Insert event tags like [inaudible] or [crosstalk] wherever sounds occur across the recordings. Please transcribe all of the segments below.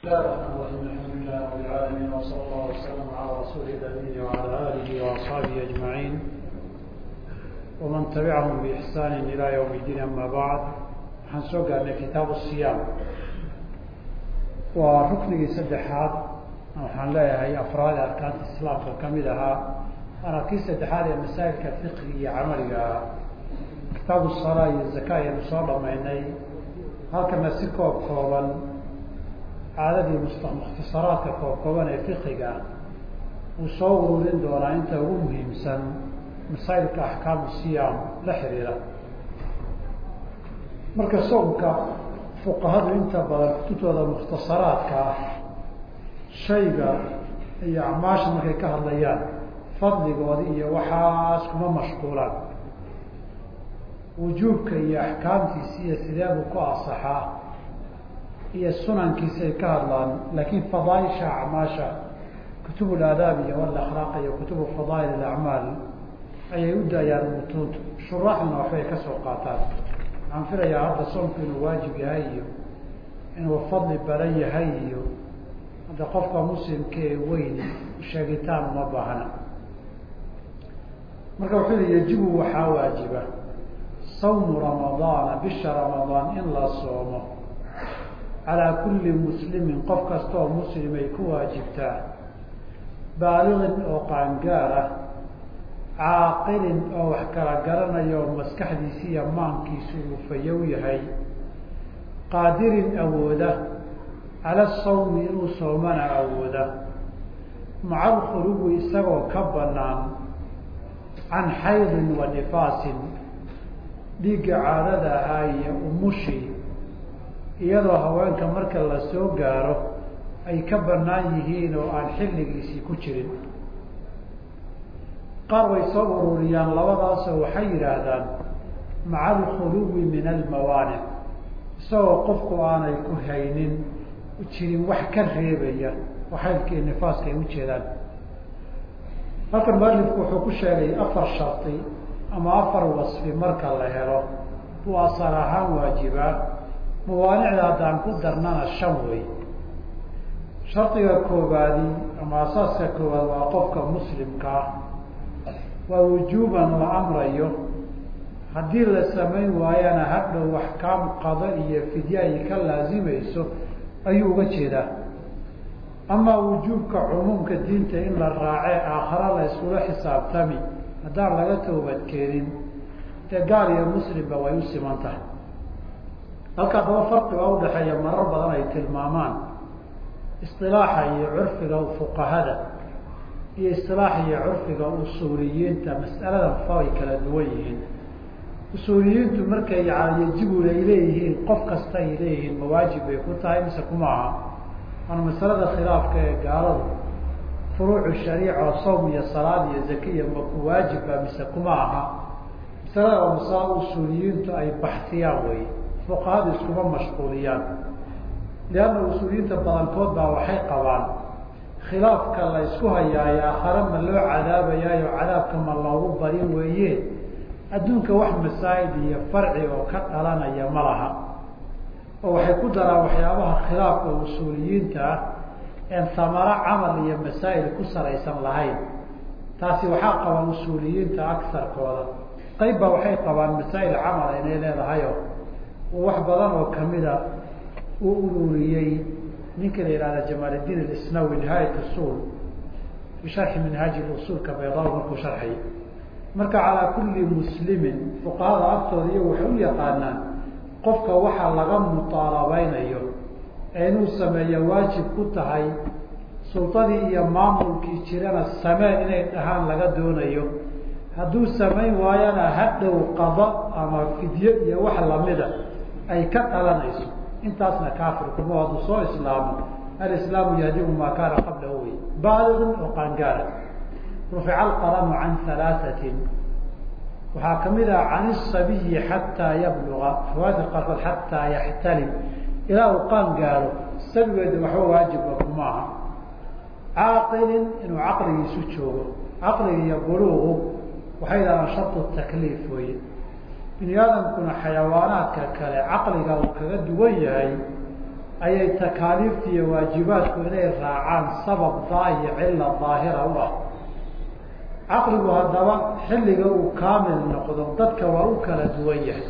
بسم الله الرحمن الرحيم الحمد لله رب العالمين وصلى الله وسلم على رسول الامين وعلى اله واصحابه اجمعين ومن تبعهم باحسان الى يوم الدين اما بعد waxaan soo gaarnay kitaabu siyaam waa ruknigii saddexaad waxaan leeyahay afraad ee arkaanta islaamka kamid ahaa waana kii saddexaad ee masaa'ilka fiqiga iyo camaliga ahaa kitaabu salaa iyo zaka ayaynu soo dhamaynay halkana si koob kooban caadadii mukhtasaraadka koobkooban ee fiqiga uu soo ururin doonaa inta ugu muhiimsan masaa'ilka axkaamu siyaam la xiriira. Marka soomka fuqahadu inta badan kutubtooda mukhtasaraadka ah shayga iyo acmaasha markay ka hadlayaan fadligoodi iyo waxaas kuma mashquulaan. Wujuubka iyo axkaamtiisa iyo sideebuu ku asaxaa iyo sunankiisa ay ka hadlaan laakiin fadaaisha acmaasha kutub aadaab iyo alakhlaaq iyo kutubu fadaail acmaal ayay u daayaan mutuuntu. Shuraaxduna waxbay ka soo qaataan. Waxaan filayaa hadda soomku inuu waajib yahay iyo inuu fadli badan yahay iyo hadda qofka muslimka ee weyn sheegitaan uma baahna. Marka wuxuu yihi yajibu waxaa waajiba sawmu ramadaana bisha ramadaan in la soomo calaa kulli muslimin qof kastaoo muslimay ku waajibtaa baaliqin oo qaangaar ah caaqilin oo wax kala garanayo oo maskaxdiisi iyo maankiisu uu fayow yahay qaadirin awooda cala sawmi inuu soomana awooda maca alkhuluwi isagoo ka banaan can xaydin wa nifaasin dhiigga caadada ahaa iyo umushii iyadoo haweenka marka la soo gaaro ay ka banaan yihiin oo aan xilligiisii ku jirin. Qaar way soo ururiyaan labadaasoo waxay yidhaahdaan maca alkhuluwi min almawaanic isagoo qofku aanay ku haynin jirin wax ka reebaya oo xaydka iyo nifaaska ay ujeedaan halkan mualifku wuxuu ku sheegay afar shardi ama afar wasfi marka la helo. Buu asal ahaan waajibaa mawaanicda haddaan ku darnana shan wey shardiga koobaadi ama asaaska koowaad waa qofka muslimka ah. Waa wujuuban la amrayo. Haddii la samayn waayana hadhow axkaam qado iyo fidye ay ka laazimayso ayuu uga jeedaa. Amaa wujuubka cumuumka diinta in la raace aakhare la iskula xisaabtami haddaan laga toobadkeenin dee gaal iyo muslimba way u siman tahay halkaa daba farqiga udhaxeeya marar badan ay tilmaamaan isilaaxa iyo curfiga fuqahada iyo isilaaxa iyo curfiga usuuliyiinta. Mas'aladan fa ay kala duwan yihiin. Usuuliyiintu markay yajibun ay leeyihiin qof kasta ay leeyihiin mawaajib bay ku tahay mise kuma aha. Waana masalada khilaafka ee gaaladu furuucu shariica oo sawm iyo salaad iyo zakiya maku waajiba mise kuma aha. Masalada waa masala usuuliyiintu ay baxsiyaan wey fuqahadu iskuma mashquuliyaan. Lianna usuuliyiinta badankood baa waxay qabaan khilaafka la ysku hayaayo aakhare ma loo cadaabayaayo cadaabka ma loogu barin weeye? Adduunka wax masaa'id iyo farci oo ka dhalanaya ma laha. Oo waxay ku daraan waxyaabaha khilaafka usuuliyiinta ah een samaro camal iyo masaa'il ku salaysan lahayn. Taasi waxaa qabaan usuuliyiinta agsarkooda qayb baa waxay qabaan masaa'il camala inay leedahayo wax badan oo kamida uu ururiyey. Ninka la yihahda jamaaldiin asnawi nihaayat usul fi sharxi minhaaji usulka bayda markuu sharxay. Marka calaa kulli muslimin fuqahada aftooda iyo waxay u yaqaanaan qofka waxaa laga mutaalabeynayo ee inuu sameeya waajib ku tahay sultadii iyo maamulkii jirana samee inay dhahaan laga doonayo. Hadduu samayn waayana hadhow qada ama fidyo iyo wax lamida ay ka dhalanayso intaasna kaafirkuma hadduu soo islaamo alislaamu yahdimu maa kaana qablahu wey baaliqin oo qaangaara rufica alqalamu can halaaثatin waxaa ka mid ah can isabiyi xataa yabluga riwaayadka qaarkood xataa yaxtalim ilaa uu qaan gaaro sabigeeda waxba waajibba kuma aha. Caaqilin inuu caqligiisu joogo. Caqliga iyo buluugu waxay yidhahdaan shartu takliif weye bini aadamkuna xayawaanaadka kale caqliga uu kaga duwan yahay ayay takaaliifta iyo waajibaadku inay raacaan sabab daahi cilla daahira u ah. Caqligu haddaba xilliga uu kaamil noqdo dadka waa u kala duwan yahay.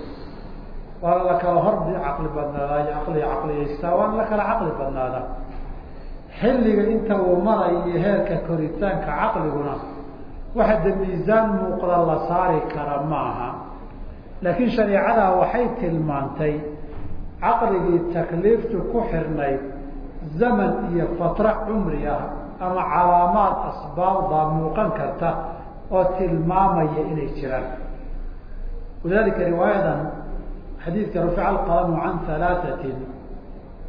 Waana la kala hordi caqli badnaadaa caqli caqliyeystaa waana la kala caqli badnaadaa xilliga inta uu marayo iyo heerka koritaanka caqliguna waxa de miisaan muuqda la saari kara ma aha laakiin shareecadaa waxay tilmaantay caqligii takliiftu ku xirnayd zaman iyo fatra cumri ah ama calaamaad asbaabdaa muuqan karta oo tilmaamaya inay jiraan. Walidalika riwaayadan xadiidka rufica alqalamu can halaatatin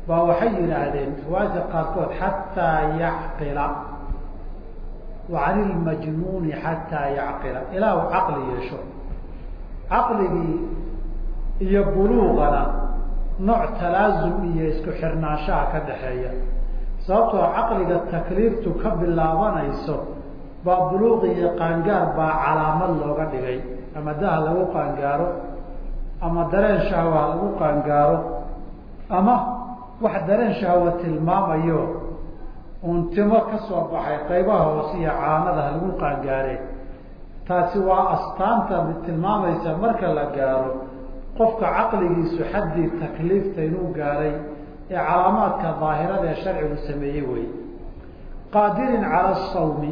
baa waxay yidhaahdeen riwaayadka qaarkood xataa yacqila. Wa can ilmajnuuni xataa yacqila. Ilaa uu caqligii iyo buluuqana nooc talaasum iyo isku xirnaanshaha ka dhaxeeya. Sababtoo caqliga takliiftu ka bilaabanayso baa buluuq iyo qaangaar baa calaamad looga dhigay. Ama daha lagu qaangaaro ama dareen shahwa lagu qaangaaro ama wax dareen shahwa tilmaamayo untimo ka soo baxay qaybaha hoose iyo caanadaha lagu qaangaare taasi waa astaanta tilmaamaysa marka la gaaro qofka caqligiisu xaddii takliifta inuu gaaray ee calaamaadka daahirada ee sharcigu sameeyey wey qaadirin cala sawmi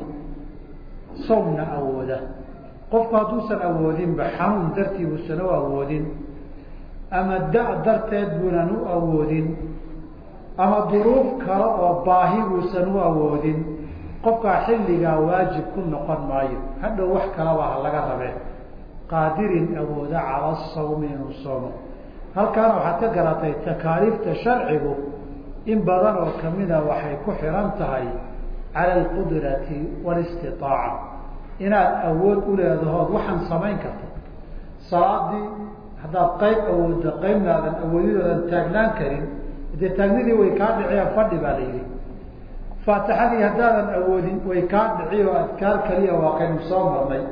sawmna awooda. Qofku hadduusan awoodinba xanuun dartii uusan u awoodin ama da- darteed buunan u awoodin ama duruuf kale oo baahi buusan u awoodin qofkaa xilligaa waajib ku noqon maayo. Hadhow wax kalaba ha laga rabee. Qaadirin awooda cala sawmi inuu soomo. Halkaana waxaad ka garatay takaaliifta sharcigu. In badan oo kamida waxay ku xiran tahay cala alqudrati walistiaaca inaad awood u leedahood waxaan samayn karta. Salaadii haddaad qayb awooddo qaybna aadan awoodidoodan taagnaan karin dee taagnidii way kaa dhiciyaan fadhi baa la yidhi faatixadii haddaadan awoodin way kaa dhici oo adkaar kaliya waa kaynu soo marnay.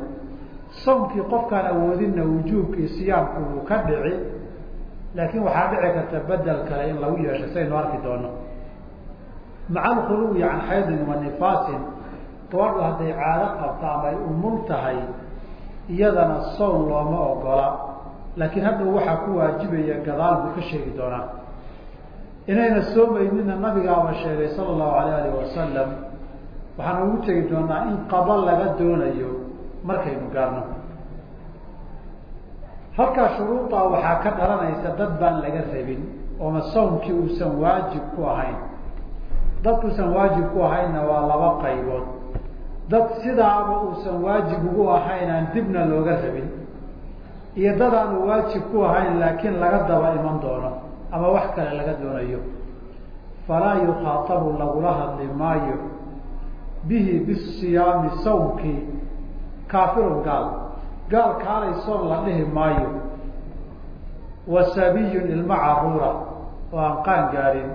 Soomkii qofkaan awoodinna wujuubkii siyaamku wuu ka dhici. Laakiin waxaa dhici karta bedel kale in lagu yeesho saynu arki doono. Maca alkhuluwi can xaydin wa nifaasin gabadhu hadday caado qabto ama ay umul tahay iyadana sown looma ogola. Laakiin hadhow waxaa ku waajibaya gadaal buu ka sheegi doonaa inayna soomaynina nabigaaba sheegay sala allahu alayh alih wasalam waxaan ugu tegi doonaa in qaba laga doonayo markaynu gaarno. Halkaa shuruudaa waxaa ka dhalanaysa dad baan laga rabin ooma sawmkii uusan waajib ku ahayn. Dadkuusan waajib ku ahaynna waa laba qaybood. Dad sidaaba uusan waajib ugu ahayn aan dibna looga rabin. Iyo dad aanu waajib ku ahayn laakiin laga daba iman doono ama wax kale laga doonayo. Falaa yukhaatabu lagula hadli maayo. Bihi bisiyaami sawmkii kaafirun gaal. Gaal kaalay soon la dhihi maayo. Wa sabiyun ilmo caruura oo aan qaan gaadhin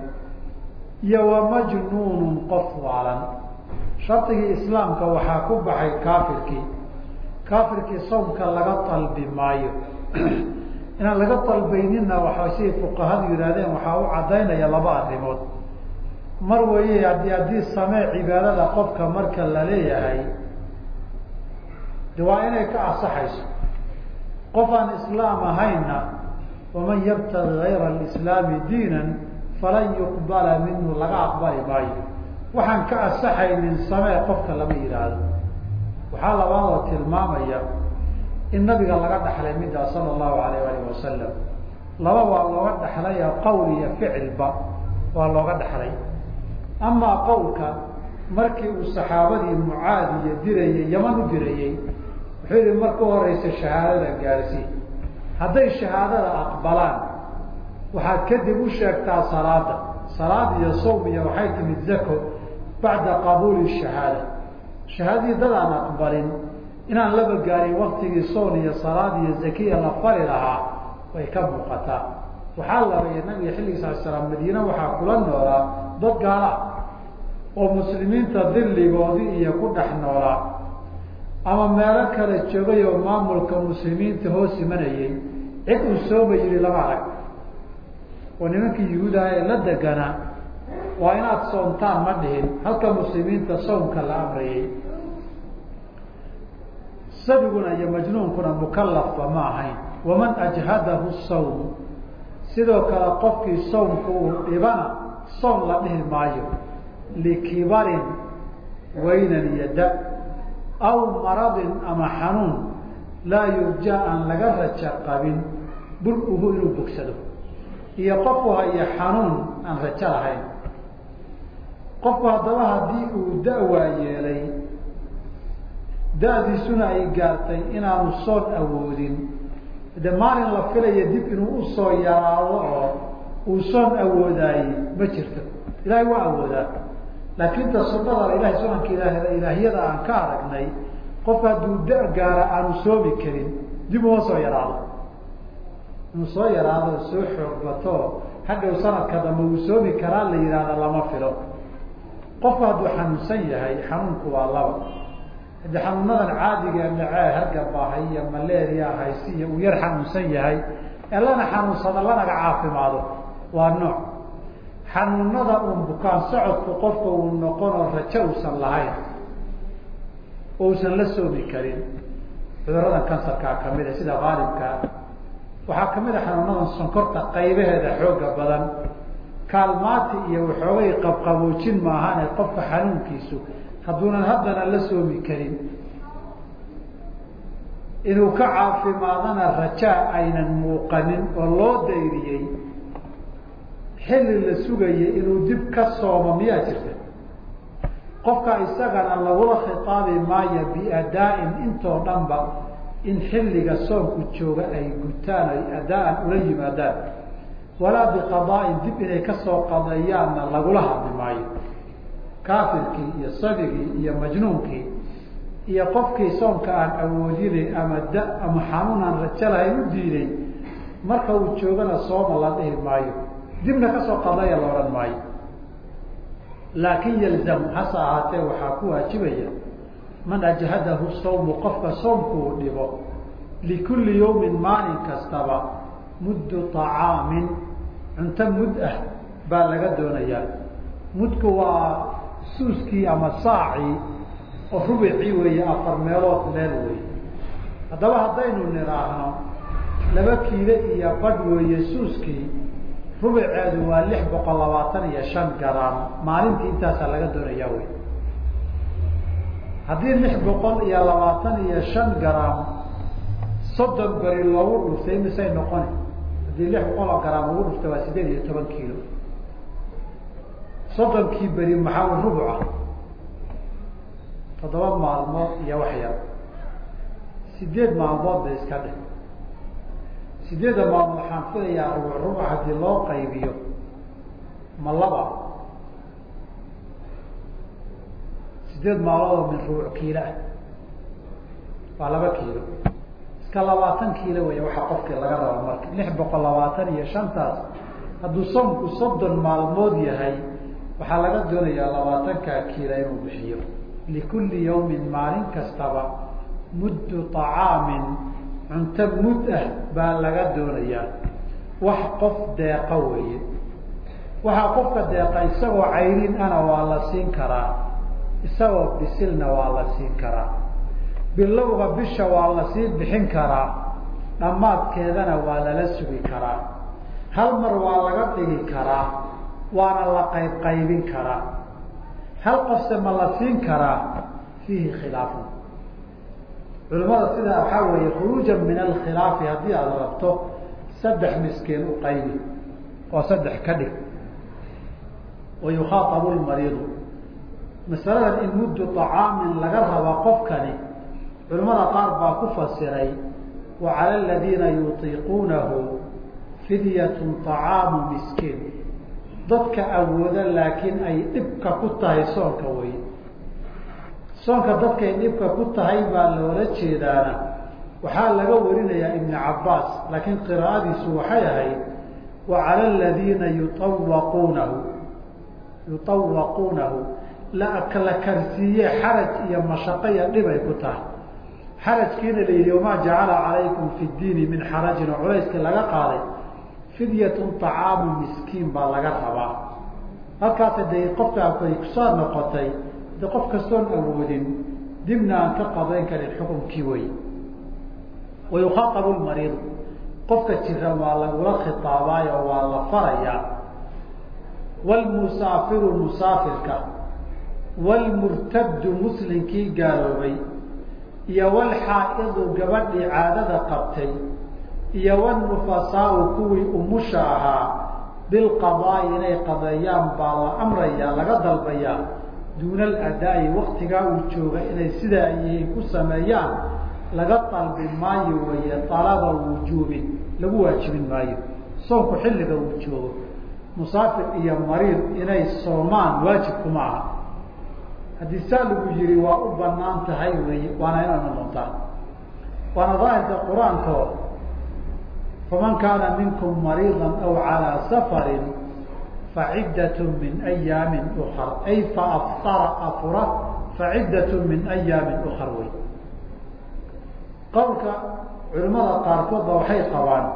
iyo wa majnuunun qof waalan. Shardigii islaamka waxaa ku baxay kaafirkii. Kaafirkii soomka laga dalbi maayo [clears throat] inaan laga dalbayninna waxa siday fuqahadu yidhahdeen waxaa u caddaynaya laba arrimood. Mar weeye haddii haddii samee cibaadada qofka marka la leeyahay de waa inay ka asaxayso qof aan islaam ahaynna waman yabtagi gayra alislaami diinan falan yuqbala minhu laga aqbali maayo. Waxaan ka asaxaynin samee qofka lama yidhaahdo. Waxaa labaadoo tilmaamaya in nabiga laga dhaxlay middaa sala allahu alayh alih wasalam laba waa looga dhaxlaya qowl iyo ficilba waa looga dhaxlay. Amaa qowlka markii uu saxaabadii mucaadiyo dirayey yaman u dirayey wuxuu yihi marka horeysa shahaadada gaarsii hadday shahaadada aqbalaan waxaad kadib u sheegtaa salaada salaad iyo sawm iyo waxay timid zako bacda qabuuli shahaada. Shahaadadii dadaan aqbalin inaan laba gaarin waktigii soon iyo salaad iyo zakiya la fali lahaa way ka muuqataa. Waxaa labaya nabiga xilligiis ala slam madiine waxaa kula noolaa dad gaala oo muslimiinta dilligoodii iyo ku dhex noolaa ama meelo kale joogay oo maamulka muslimiinta hoos imanayay cid uu sooma yihi lama arag. Oo nimankii yuhuudaha ee la deganaa waa inaad soontaan ma dhihin. Halka muslimiinta soomka la amrayay sabiguna iyo majnuunkuna mukalafba ma ahayn. Waman ajhadahu sawm. Sidoo kale qofkii soomku uu dhibana soom la dhihi maayo likibarin waynan iyo da aw maradin ama xanuun laa yurja aan laga raja qabin bur-uhu inuu bogsado. Iyo qofku haya xanuun aan rajo lahayn. Qofku haddaba haddii uu da-waa yeelay da-diisuna ay gaartay inaanu soon awoodin. De maalin la filaya dib inuu u soo yaraado oo uu soon awoodaayey ma jirto. Ilaahay waa awoodaa. Laakiin ta sunada ilahay sunanka ilaah ilaahiyada aan ka aragnay qof hadduu da gaara aanu soomi karin dib uma soo yaraado. Inuu soo yaraado soo xoog bato hadhow sanadka dambe uu soomi karaa la yihahda lama filo. Qofku hadduu xanuunsan yahay xanuunku waa laba hadi xanuunadan caadiga dhacee hargabaahay iyo malaria haysiya uu yar xanuunsan yahay ee lana xanuunsado lanaga caafimaado waa nooc. Xanuunada uun bukaan socodku qofka uu noqonoo rajo uusan lahayn oo uusan la soomi karin cuduradan kansarkaa ka mid a sida haalibkaa waxaa ka mid a xanuunadan sonkorta qaybaheeda xooga badan. Kaalmaati iyo waxoogay qabqaboojin maahane qofka xanuunkiisu hadduunan haddana la soomi karin. Inuu ka caafimaadana rajaa aynan muuqanin oo loo dayriyey. Xilli la sugayay inuu dib ka soomo miyaa jirta? Qofka isagana lagula khitaabi maayo biadaa-in intoo dhanba in xilliga soomku jooga ay gutaan ay adaa-an ula yimaadaan. Walaa biqadaain dib inay ka soo qadeeyaanna lagula hadli maayo kaafirkii iyo sabigii iyo majnuunkii iyo qofkii soomka aan awoodinay ama da ama xanuun aan rajo lahayn u diiday marka uu joogana sooma la dhihi maayo. Dibna ka soo qadeeya la odhan maayo. Laakin yalzamu hase ahaatee waxaa ku waajibaya man ajhadahu sawmu qofka soomku uu dhibo likulli yawmin maalin kastaba muddu طacaamin cunto mud ah baa laga doonayaa. Mudku waa suuskii ama saacii oo rubicii weeye afar meelood meel wey haddaba haddaynu nidhaahno laba kiile iyo badh weeye suuskii rubiceedu waa lix boqol labaatan iyo shan garaam. Maalintii intaasaa laga doonayaa wey haddii lix boqol iyo labaatan iyo shan garaam soddon beri loogu dhuftay misay noqoni? Haddii lix boqol oo garaam ugu dhuftay waa sideed iyo toban kiilo soddonkii beri maxaa rubuca? toddoba maalmood iyo wax yar. Sideed maalmood bay iska dhig. Sideedda maalmood waxaan filayaa rubuc rubuc haddii loo qaybiyo ma laba. Sideed maalmoodoo min rubuc kiilo ah. Waa laba kiilo. Iska labaatan kiilo wey waxaa qofkii laga raba marka. Lix boqol labaatan iyo shantaas. Hadduu soomku soddon maalmood yahay waxaa laga doonayaa labaatankaa kiila inuu bixiyo. Likulli yawmin maalin kastaba muddu طacaamin cunto mud ah baa laga doonayaa. Wax qof deeqa weeye. Waxaa qofka deeqa isagoo cayrin ana waa la siin karaa. Isagoo bisilna waa la siin karaa. Bilowga bisha waa la sii bixin karaa. Dhammaadkeedana waa lala sugi karaa. Hal mar waa laga dhigi karaa waana la qayb qaybin karaa. Hal qofse ma la siin karaa? Fiihi khilaafun culimada sidaa waxaa weeye khuruujan min alkhilaafi haddii aada rabto saddex miskiin u qaybi oo saddex ka dhig. Wa lmariidu masaladan in muddu طacaamin laga raba qofkani culimada qaar baa ku fasiray wa cala aladiina yutiiquunahu fidyatun طacaamu miskiin dadka awooda laakiin ay dhibka ku tahay soonka wey soonka dadkay dhibka ku tahay baa loola jeedaana. Waxaa laga warinayaa ibn cabaas laakiin qiraa'adiisu waxay ahayd wa cala aladiina yuawaquunahu yuawaquunahu la karsiiye xaraj iyo mashaqo iyo dhibay ku tahay. Xarajkiina la yidhi wamaa jacala calaykum fi diini min xarajin. Oo culayskii laga qaaday fidyatun طacaamu miskiin baa laga rabaa. Halkaas de qofkaay ku soo noqotay de qof kastoon awoodin dibna aan ka qadayn karin xukunkii wey wayukhaaطabu lmariidu qofka jiran waa lagula khitaabaayo waa la farayaa. Wlmusaafiru musaafirka. Wlmurtadu muslimkii gaaloobay. Iyo wlxaa'idu gabadhii caadada qabtay iyo wnufasaau kuwii umusha ahaa bilqadaa'i inay qadeeyaan baa la amrayaa laga dalbayaa duuna aladaa'i waktigaa uu jooga inay sidaa yihiin ku sameeyaan laga dalbi maayo weeye alaba wujuubin lagu waajibin maayo soonku xilliga uu joogo musaafir iyo mariid inay soomaan waajibkuma aha. Haddii saa lagu yihi waa u bannaan tahay weeye waana inana doontaa waana daahirka qur'aankoo faman kaana minkum mariida aw calaa safarin faciddat min ayaamin ukar ay faafطara afura faciddat min ayaamin ukar wey. Qowlka culimada qaarkoodba waxay qabaan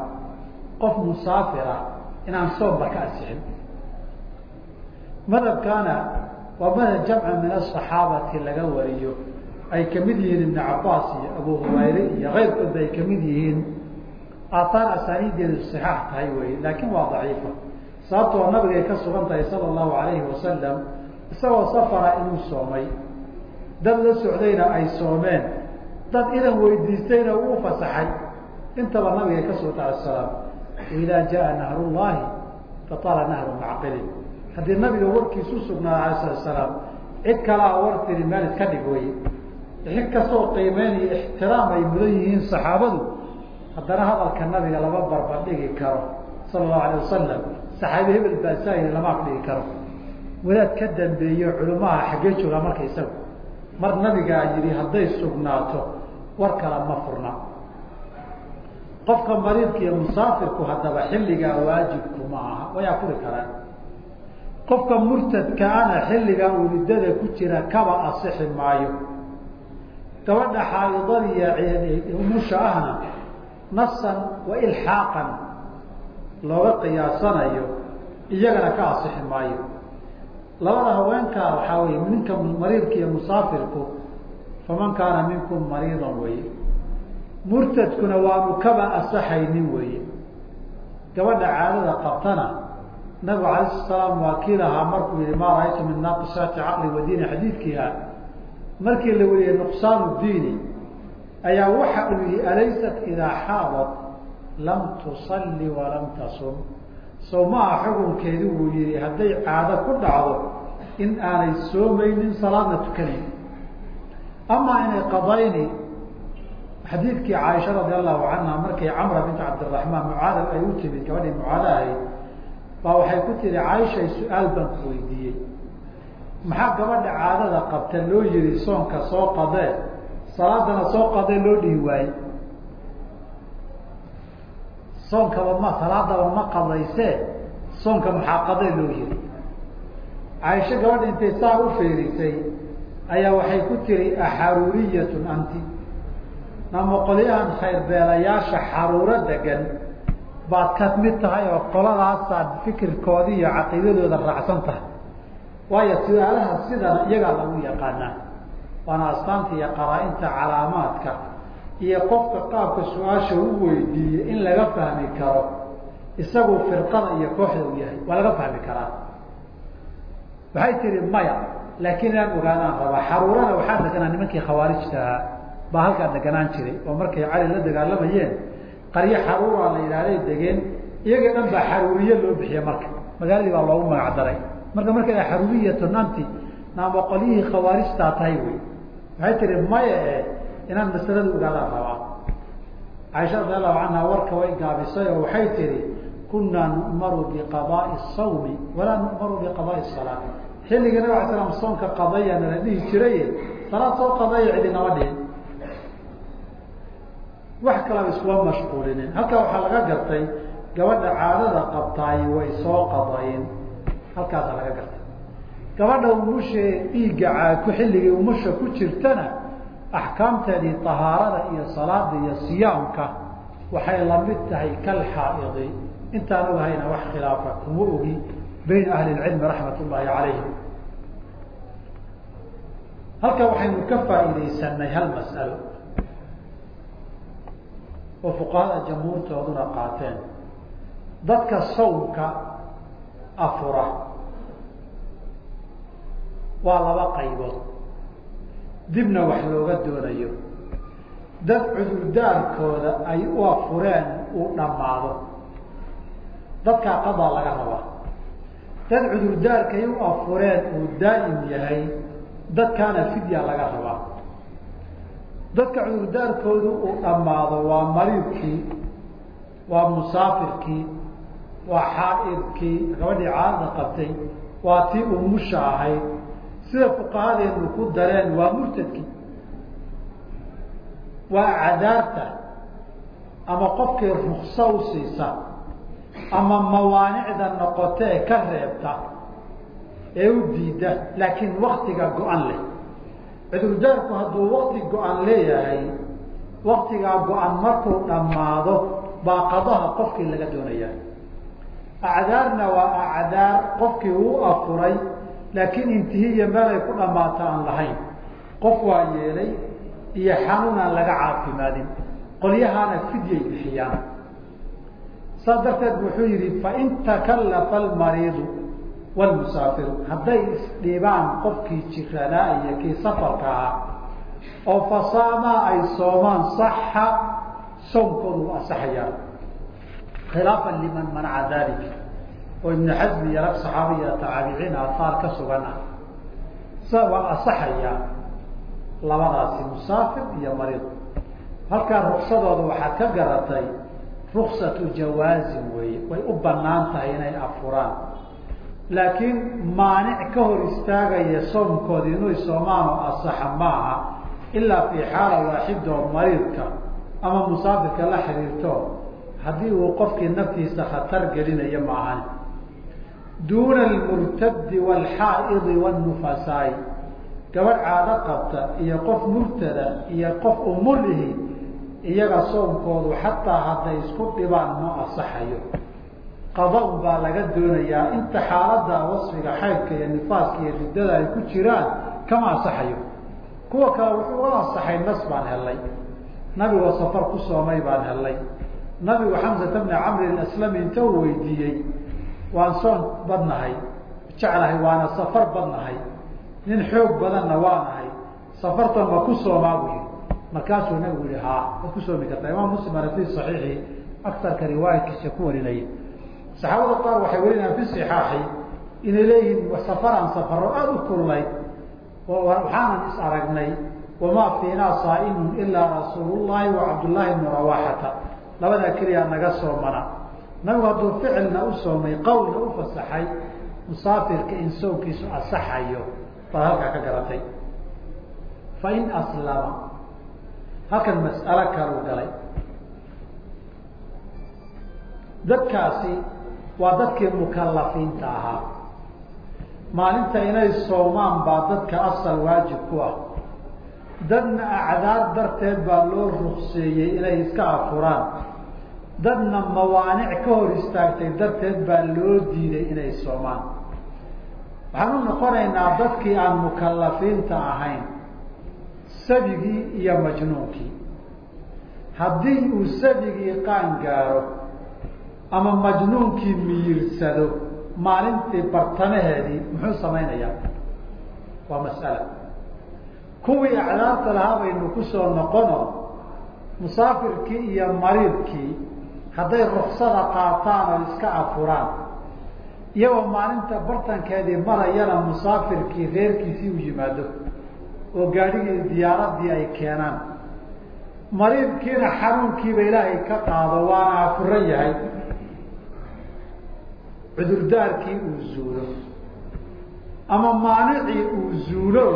qof musaafir ah inaan soomba ka asixin madhabkaana waa madhab jamca min asaxaabati laga wariyo. Ay ka mid yihiin ibn cabaas iyo abu hurayre iyo keyrkoodba ay ka mid yihiin aataar asaaniideedu saxaax tahay wey laakin waa daciifa. Sababtoo nabigay ka sugan tahay sala allahu alayhi wasalam isagoo safara inuu soomay. Dad la socdayna ay soomeen. Dad idan weydiistayna uu fasaxay. Intaba nabigay ka suganta ala salaam. Waidaa jaa nahrullahi fatala nahru macqilin haddii nabiga warkiisu sugnaada ala slat salaam cid kalaa war tiri meel iska dhig weye cid kastoo qiimeyn iyo ixtiraam ay mudan yihiin saxaabadu haddana hadalka nabiga lama barbardhigi karo sala allahu alayh wasalam saxaabi hebel baasaayna lama aqdhigi karo. Wadaad ka dambeeyo culimaha xaggee joogaa marka isagu. Mar nabigaa yihi hadday sugnaato war kale ma furna. Qofka mariidka iyo musaafirku haddaba xilligaa waajibku ma aha way afuri karaan qofka murtadkaana xilligaa uridada ku jira kaba asixi maayo. Gabadha xaaidadiiyo umusha ahna nasan wa ilxaaqan looga qiyaasanayo iyagana ka asixi maayo. Labada haweenkaa waxaa wey ninka mariidka iyo musaafirku faman kaana minkum mariidan weye murtadkuna waanu kaba asaxaynin weye gabadha caadada qabtana nabigu alayh salaam waa kii lahaa markuu yihi maa raaytu min naaqisaati caqli wa diini xadiidkiiha markii la weriyey nuqsaanu diini ayaa waxa uu yihi alaysat idaa xaadat lam tusalli walam tasum. Sow maaha xukunkeedi wuu yihi hadday caado ku dhacdo in aanay soomaynin salaadna tukanayn amaa inay qadayni xadiidkii caaisha radi allahu canha markay camra bint cabdiraxmaan mucaada ay u timid gabadhii mucaada ahayd baa waxay ku tihi caaishay su'aal baan ku weydiiyey. Maxaa gabadha caadada qabta loo yihi soonka soo qadee salaadana soo qadee loo dhihi waaye soonkaba ma salaadaba ma qadaysee soonka maxaa qadee loo yihi caaisho gabadha intay saa u feerisay ayaa waxay ku tiri axaruuriyatun anti. Nama qolyahan khayrbeelayaasha xaruuro degan baad ka mid tahay oo qoladaasaad fikirkoodii iyo caqiidadooda raacsan tahay. Waayo su'aalaha sidana iyagaa lagu yaqaanaa waana astaanta iyo qaraa-inta calaamaadka iyo qofka qaabka su'aasha u weydiiyey in laga fahmi karo isagu firqada iyo kooxda uu yahay waa laga fahmi karaa. Waxay tihi maya laakiin inaan ogaadaan rabaa xaruurana waxaa deganaa nimankii khawaarijta ahaa baa halkaa deganaan jiray oo markay cali la dagaalamayeen qaryo xaruura la yidhahday degeen iyaga dhan baa xaruuriye loo bixiye marka. Magaaladii baa loogu magac daray. Marka marka xaruuriyatun anti naama khawaarijtaa tahay wey waxay tihi maya e inaan masalada ogaadaan rabaa caaisha radi allahu canha warka way gaabisay oo waxay tihi kunaa nu'maru biqadaai sawmi walaa nu'maru biqadaai salaa xilligii nabig ala slam soonka qadayana la dhihi jiray salaad soo qadaya cidinama dhihin. Wax kalaba iskuma mashquulinin. Halkaa waxaa laga gartay gabadha caadada qabtaay way soo qadayn. Halkaasa laga gartay gabadha umushee dhiigga ku xilligii umusha ku jirtana axkaamteedii tahaarada iyo salaada iyo siyaamka waxay la mid tahay kal xaaidi intaan ogahayna wax khilaafa kuma ogi bayna ahli lcilmi raxmat ullaahi calayhim. Halka waxaynu ka faa'iidaysanay hal mas'alo oo fuqahada jamhuurtooduna qaateen. Dadka sawmka afura waa laba qaybood. Dibna wax looga doonayo dad cudurdaarkooda ay u afureen uu dhammaado. Dadkaa qadaa laga rabaa. Dad cudurdaarkay u afureen uu daa'im yahay dadkaana fidya laga rabaa. Dadka cudurdaarkoodu uu dhammaado waa mariidkii waa musaafirkii waa xaaidkii gabadhii caada qabtay waa tii umusha ahayd sida fuqahadeenu ku dareen waa murtadkii waa cadaarta ama qofkii rukso u siisa ama mawaanicda noqoto ee ka reebta ee u diida laakiin waktiga go-an leh. Cudurdaarku hadduu wakti go-an leeyahay waktigaa go-an markuu dhammaado baa qadaha qofkii laga doonayaa. Acdaarna waa acdaar qofkii uu afuray laakiin intihiya meelay ku dhammaata aan lahayn qof waa yeelay iyo xanuun aan laga caafimaadin qolyahaana fidyay bixiyaan. Saas darteed wuxuu yihi fain takallafa almariidu wlmusaafiru hadday isdhibaan qofkii jiranaa iyo kii safarka ahaa oo fasaamaa ay soomaan saxa soomkoodu u asaxayaan. Khilaafan liman manaca dalik oo ibnu xasmi iyo rag saxaabiya taabiciin afaar ka sugan ah. Waa asaxayaa labadaasi musaafir iyo mariid halkaa ruksadooda waxaad ka garatay ruksatu jawaazin weeye way u bannaan tahay inay afuraan. Laakiin maanic ka hor istaagaya soomkoodi inuu soomaan oo asaxa maaha ilaa fii xaala waaxida oo mariidka ama musaafirka la xiriirto haddii uu qofkii naftiisa khatar gelinayo maahan duuna almurtadi waalxaa'idi wاnufasaai gabadh caado qabta iyo qof murtada iyo qof umulihi iyaga soomkoodu xataa hadday isku dhibaan ma asaxayo qada-un baa laga doonayaa inta xaalada wasfiga xaydka iyo nifaaska iyo riddada ay ku jiraan kama asaxayo kuwa kale wuxuu uga asaxay nas baan helay nabigoo safar ku soomay baan helay nabigu xamsata bni camrin aslami inta uu weydiiyey waan soon badnahay jeclahay waana safar badnahay. Nin xoog badanna waanahay safartan ma ku soomaa buu yihi markaasuu nabigu yihi haa waad ku soomi kartaa. Imaam muslimana fi saxiixi aktarka riwaayadkiisa ku warinaya saxaabada qaar waxay warinayaan fi sixaaxi inay leeyihiin safaraan safaro aada u kulnay waxaanan is aragnay wamaa fiinaa saaimun ilaa rasuulullahi wa cabdullaahi bnu rawaxata. Labadaa keliyaa naga soomana nabigu hadduu ficilna u soomay qawlna u fasaxay musaafirka in soonkiisu asaxayo baad halkaa ka garatay. Fain aslama halkan mas'alo kaluu galay. Dadkaasi waa dadkii mukalafiinta ahaa. Maalinta inay soomaan baa dadka asal waajib ku ah. Dadna acdaar darteed baa loo rukseeyey inay iska afuraan dadna mawaanic ka hor istaagtay darteed baa loo diiday inay soomaan. Waxaan u noqonaynaa dadkii aan mukalafiinta ahayn sabigii iyo majnuunkii. Haddii uu sabigii qaan gaaro ama majnuunkii miyirsado maalintii bartamaheedii muxuu samaynayaa? Waa mas'ala. Kuwii acdaarta lahaa baynu ku soo noqono musaafirkii iyo mariidkii hadday ruksada qaataan oo iska afuraan. Iyagoo maalinta bartankeedii marayana musaafirkii reerkiisii u yimaado oo gaadhigii diyaaradii ay keenaan. Mariidkiina xanuunkiiba ilaahay ka qaado waana afuran yahay. Cudurdaarkii uu zuulo. Ama maanicii uu zuulo.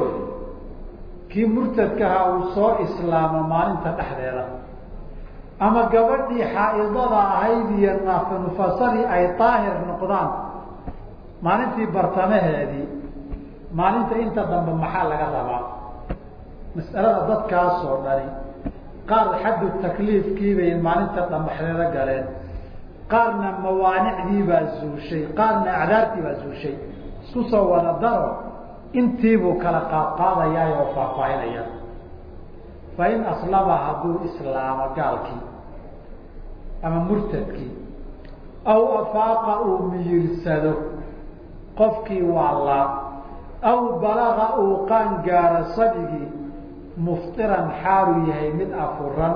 Kii murtadkahaa uu soo islaamo maalinta dhexdeeda ama gabadhii xaaidada ahayd iyo naafinufasadii ay daahir noqdaan maalintii bartamaheedii maalinta inta dambe maxaa laga rabaa? Mas'alada dadkaasoo dhani qaar xaddu takliifkiibay maalinta dhamaxdeeda galeen qaarna mawaanicdii baa zuushay qaarna acdaartii baa zuushay. Isku soo wada daro intiibuu kala qaadqaadayaa oo faahfaahinaya fain aslama hadduu islaamo gaalkii ama murtadkii. Aw afaaqa uu miyirsado qofkii waa laa aw balaga uu qaan gaaro sabigii muftiran xaalu yahay mid afuran.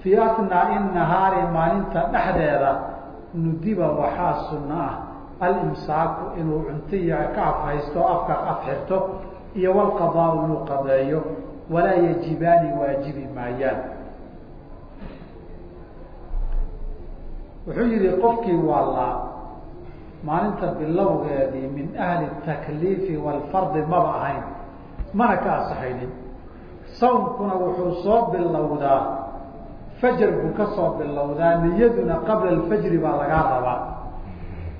Fii asnaai nahaari maalinta dhexdeeda nudiba waxaa sunno ah alimsaaku inuu cuntiya ka afhaysto afka afxirto iyo walqadaau inuu qadeeyo walaa yajibaani waajibi maayaan wuxuu yihi qofkii waa laa maalinta bilowgeedii min ahli takliifi walfardi maba ahayn mana ka asaxaynin sawmkuna wuxuu soo bilowdaa fajar buu ka soo bilowdaa niyaduna qabla alfajri baa lagaa rabaa.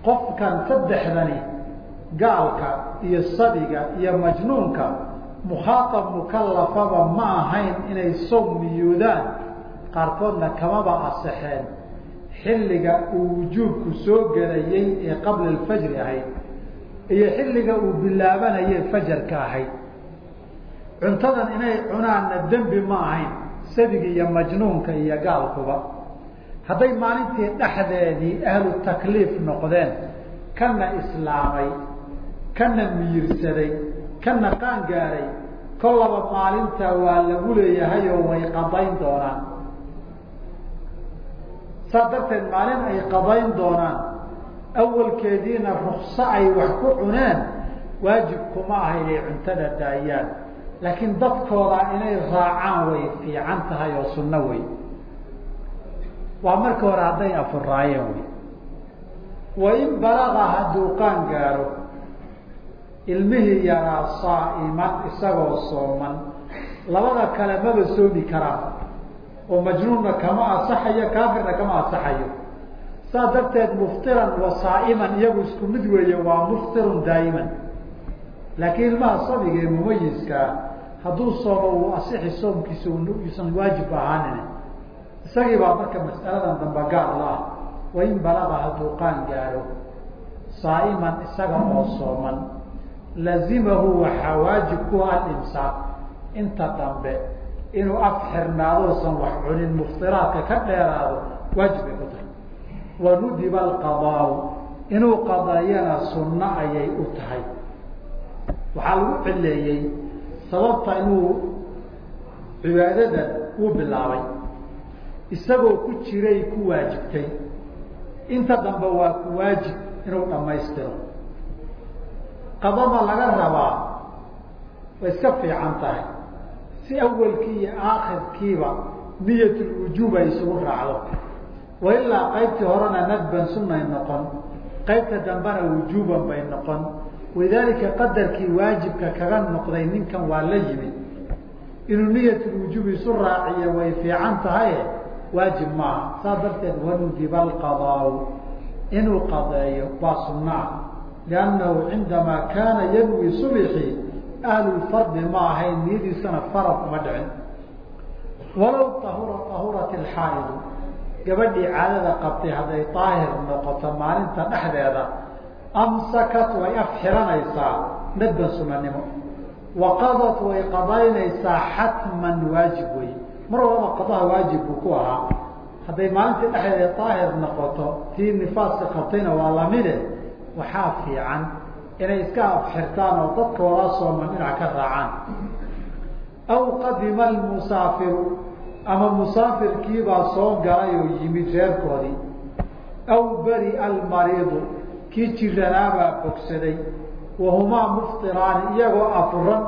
Qofkan saddexdani gaalka iyo sabiga iyo majnuunka mukhaaab mukalafaba ma ahayn inay sawm niyoodaan qaarkoodna kamaba asaxeen xilliga uu wujuubku soo gelayey ee qabla alfajri ahayd iyo xilliga uu bilaabanayee fajarka ahayd. Cuntadan inay cunaanna dembi ma ahayn sabiga iyo majnuunka iyo gaalkuba. Hadday maalintii dhexdeedii ahlu takliif noqdeen kana islaamay kana miyirsaday kana qaan gaaray kollaba maalinta waa lagu leeyahay oo way qadayn doonaan saas darteed maalin ay qadayn doonaan. Awalkeediina rukso ay wax ku cuneen waajib kuma aha inay cuntada daayaan. Laakiin dadkooda inay raacaan way fiican tahay oo sunno wey waa marka hore hadday afuraayeen wey wain balaga hadduu qaan gaaro ilmihii yaraa saa'iman isagoo sooman labada kale maba soomi karaan oo majnuunna kama asaxayo kaafirna kama asaxayo saas darteed muftiran wa saa'iman iyagu isku mid weeye waa muftirun daa'iman. Laakiin ilmaha sabiga ee mumayiskaa hadduu soomo uu asixi soomkiisa usan waajib ahaanin isagii baa marka mas'aladan damba gaar la ah wain balaga hadduu qaan gaaro saa'iman isaga oo sooman lazimahu waxaa waajib ku alimsaaq. Inta dambe inuu af xirnaadousan wax cunin muftiraadka ka dheeraado waajib bay ku tahay. Wanudiba alqadaau inuu qadeeyana sunno ayay u tahay. Waxaa lagu cileeyey sababta inuu cibaadadan uu bilaabay. Isagoo ku jiray ku waajibtay. Inta dambe waa ku waajib inuu dhammaystiro. Qadama laga rabaa way iska fiican tahay si awalkii iyo aakhirkiiba niyatulwujuub ay isugu raacdo. Wailaa qaybtii horena nadban sunnay noqon qaybta dambena wujuuban bay noqon. Walidaalika qadarkii waajibka kaga noqday ninkan waa la yimid inuu niyatulwujuub isu raaciyo way fiican tahaye waajib maaha. Saas darteed wanudiba alqadaau inuu qadeeyo waa sunnaah liannahu cindamaa kaana yanwi subxi ahlulfardi ma ahayn niyadiisana farad uma dhicin. Walow ahura ahurat alxaa'idu gabadhii caadada qabtay hadday daahir noqoto maalinta dhexdeeda amsakat way af xiranaysaa nadban sunanimo waqadat way qadaynaysaa xatman waajib wey. Mar walaba qadaha waajib buu ku ahaa. Hadday maalintii dhexdeeda daahir noqoto tii nifaaska qabtayna waa lamide waxaa fiican inay iska afxirtaan oo dadkooda sooman dhinac ka raacaan. Aw qadima almusaafiru ama musaafirkiibaa soo galay oo yimid reerkoodii. Aw beri almariidu kii jiranaabaa bogsaday wahumaa muftiraani iyagoo afuran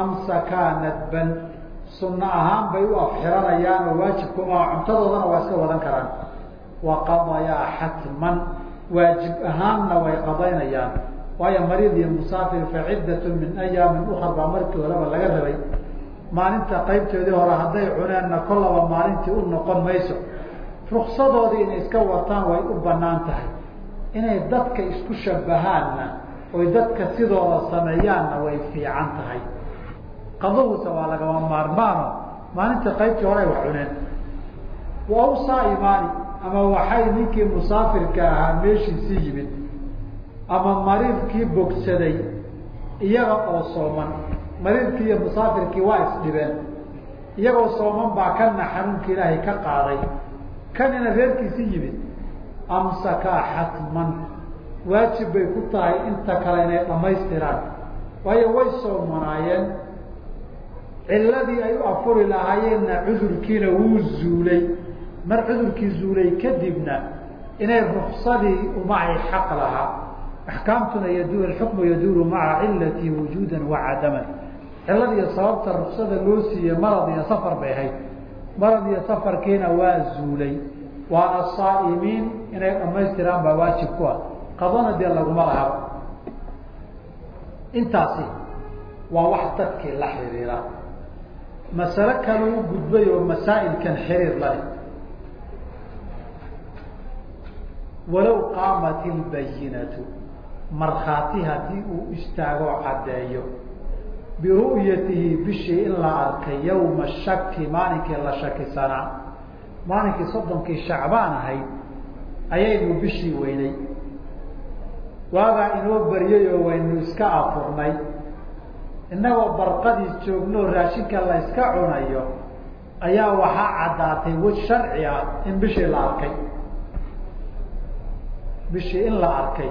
amsakaa nadban sunno ahaan bay u afxiranayaan oo waajibkuma cuntadoodana waa iska wadan karaan. Wa qadayaa xatman waajib ahaanna way qadaynayaan waayo mariid iyo musaafir fa ciddatu min ayaamin ukar baa markii horeba laga rabay. Maalinta qaybteedii hore hadday cuneenna kollaba maalintii u noqon mayso. Ruksadoodii inay iska wataan way u bannaan tahay. Inay dadka isku shabahaanna oy dadka sidooda sameeyaanna way fiican tahay. Qadahusa waa lagama maarmaano. Maalinta qaybtii hore wax cuneen. Wa awsaa imaani ama waxay ninkii musaafirka ahaa meeshiisii yimid ama mariidkii bogsaday iyaga oo sooman. Mariidkii iyo musaafirkii waa isdhibeen. Iyagoo sooman baa kana xanuunka ilaahay ka qaaday. Kanina reerkiisii yimid amsakaa xatman. Waajib bay ku tahay inta kale inay dhammaystiraan. Waayo way soomanaayeen cilladii ay u afuri lahaayeenna cudurkiina wuu zuulay. Mar cudurkii zuulay kadibna inay ruksadii umacay xaq lahaa axkaamtuna alxukmu yaduuru maca cilatii wujuudan wa cadaman cilad iyo sababta ruksada loo siiyey marad iyo safar bay ahayd. Marad iyo safarkiina waa zuulay. Waana saa'imiin inay dhammaystiraan baa waajib ku ah. Qadana dee laguma lahaba intaasi waa wax dadkii la xiriira. Masale kale u gudbay oo masaa'ilkan xiriir la leh. Walow qaamat ilbayinatu markhaati haddii uu istaago caddeeyo. Biru'yatihi bishii in la arkay yowma shaki maalinkii la shakisanaa maalinkii soddonkii shacbaan ahayd ayaynu bishii weynay. Waagaa inoo baryay oo waynu iska afurnay. Innagoo barqadiis joogno raashinka la iska cunayo ayaa waxaa caddaatay wej sharci ah in bishii la arkay. Bishii in la arkay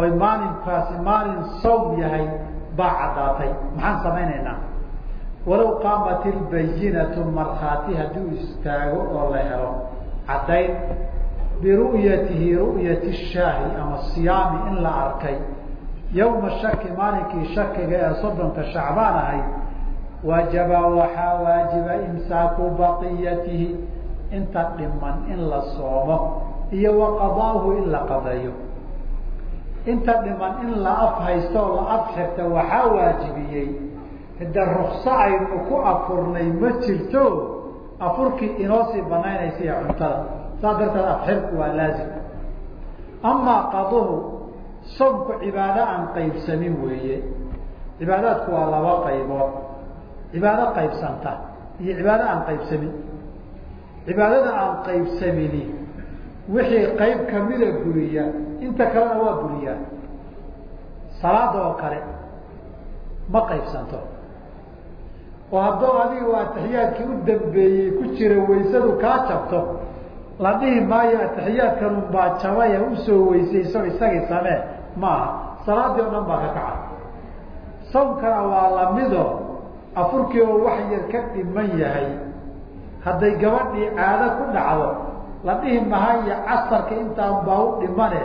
oy maalinkaasi maalin sawm yahay baa caddaatay. Maxaan samaynaynaa? Walow qaamat ilbayinatu markhaati hadduu istaago oo la helo caddayn biru'yatihi ru'yati shaahi ama siyaami in la arkay. Yowma shaki maalinkii shakiga ee soddonka shacbaan ahayd wajaba waxaa waajiba imsaaku baqiyatihi inta dhiman in la soomo iyo wa qadaahu in la qadeeyo inta dhiman in la af haysto oo la af xirta waxaa waajibiyey. Hade rukso aynu ku afurnay ma jirto? Afurkii inoo sii banaynaysa iyo cuntada. Saas darteed afxirku waa laazim. Amaa qaduhu soomku cibaado aan qaybsamin weeye. Cibaadaadku waa laba qaybood. Cibaado qaybsanta iyo cibaado aan qaybsamin cibaadada aan qaybsamini wixii qayb kamida buriya inta kalena waa buriyaa salaada oo kale ma qaybsanto. Oo hadduu adigu atixiyaadkii u dambeeyey ku jira waysadu kaa jabto la dhihi maayo atixiyaadkan unbaa jabaya u soo weysayso isagii samee maaha salaadii o dhan baa ka kaca. Sawmkana waa lamido afurkii oo wax yar ka dhiman yahay hadday gabadhii caado ku dhacdo la dhihi mahayo casarka intaan baa u dhimane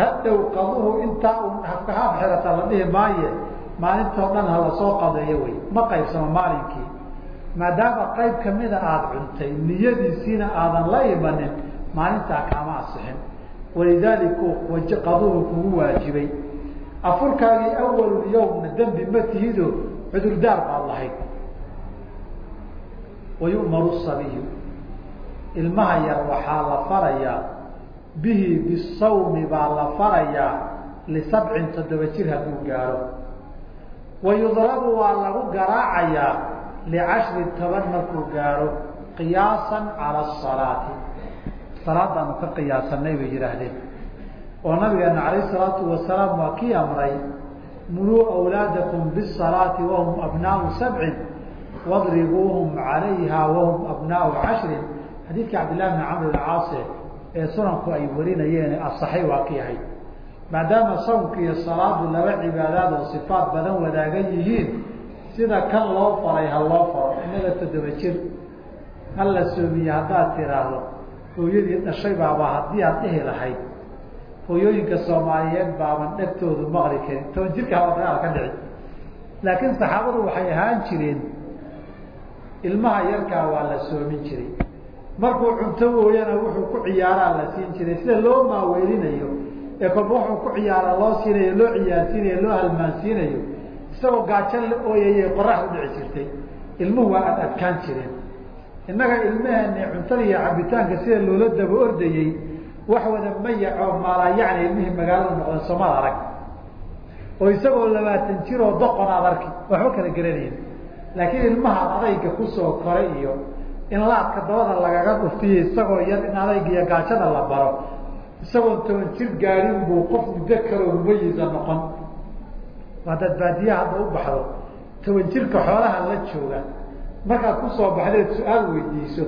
hadhow qaduhu intaa un hafkahaaf xirata la dhihi maaye maalintoo dhan hala soo qadeeyo wey. Ma qaybsamo maalinkii? Maadaama qayb kamida aada cuntay niyadiisiina aadan la imanin maalintaa kaama asixin. Walidaalika qaduhu kugu waajibay. Afurkaagii awalulyawmna dembi ma tihido cudurdaar baad lahayd wayu'maru sabiyu ilmaha yar waxaa la farayaa bihi bisawmi baa la farayaa lisabcin toddoba jir hadduu gaaro. Wayudrabu waa lagu garaacayaa licashri toban markuu gaaro qiyaasan cala asalaati salaadaanu ka qiyaasanay bay yidhaahdeen. Oo nabigeena calayh salaatu wasalaam waa kii amray muruu awlaadakum bisalaati wahum abnaau sabcin wadribuuhum calayha wahum abnaau cashrin. Xadiidkii cabdillahi bni camr ilcaase ee sunanku ay warinayeen asaxay waa ki ahay maadaama sawmka iyo salaadu laba cibaadaad oo sifaat badan wadaagan yihiin sida kan loo faray ha loo faro inaga toddoba jir. Hala soomiye haddaad tiraahdo hooyadii dhashay baaba haddii aad dhihi lahayd hooyooyinka soomaaliyeed baaban dhegtoodu maqli karin. Toban jirka haba dagaal ka dhici. Laakiin saxaabadu waxay ahaan jireen ilmaha yarkaa waa la soomin jiray markuu cunto wooyana wuxuu ku ciyaaraa la siin jiray. Sida loo maaweelinayo ee kolba wuxuu ku ciyaara loo siinayo loo ciyaarsiinayo loo halmaansiinayo isagoo gaajo la ooyayay qorax u dhici jirtay. Ilmuhu waa ad adkaan jireen. Innaga ilmaheeni cuntada iyo cabitaanka sida loola daba ordayey wax wada mayacoo maalayacni ilmihii magaalada noqdeen soomad arag. Oo isagoo labaatan jir oo doqon aad arki waxba kala garanayn. Laakiin ilmaha adayga ku soo koray iyo in laadka dabada lagaga dhuftiyo isagoo yar in adayga iyo gaajada la baro. Isagoon toban jir gaarin buu qof muddo kaloo mumayiza noqon. Haddaad baadiyaha hadda u baxdo. Toban jirka xoolaha la jooga. Markaad ku soo baxdeed su'aal weydiiso.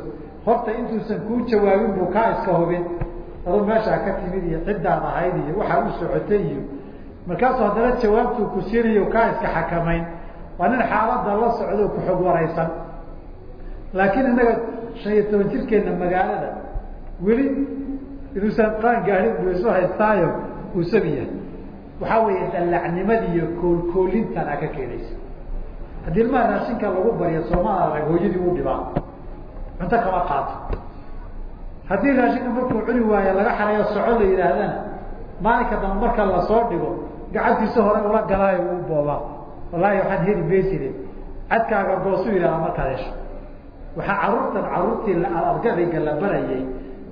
Horta intuusan kuu jawaabin buu kaa iska hubin. Aduu meeshaa ka timid iyo ciddaad ahayd iyo waxaad u socotay iyo markaasuu haddana jawaabtuu ku siinayo kaa iska xakamayn. Waa nin xaalada la socdo ku xog waraysan laakiin innaga shan iyo toban jirkeena magaalada weli inuusan qaan gaarin buu isu haystaayo uu sabi yahay. Waxaa weeye dallacnimadii iyo koolkoolintan aa ka keenaysa. Haddii ilmaha raashinka lagu baryo soomada arag hooyadii u dhibaa. Cunto kama qaato. Haddii raashinka markuu cuni waayo laga xarayo soco la yidhaahdana maalinka dambe marka la soo dhigo gacantiisa hore ula galaayo uu boobaa. Wallahi waxaad heli mayside cadkaaga goosu yidhahda markaad hesho waxaa caruurtan caruurtii argadayga la barayay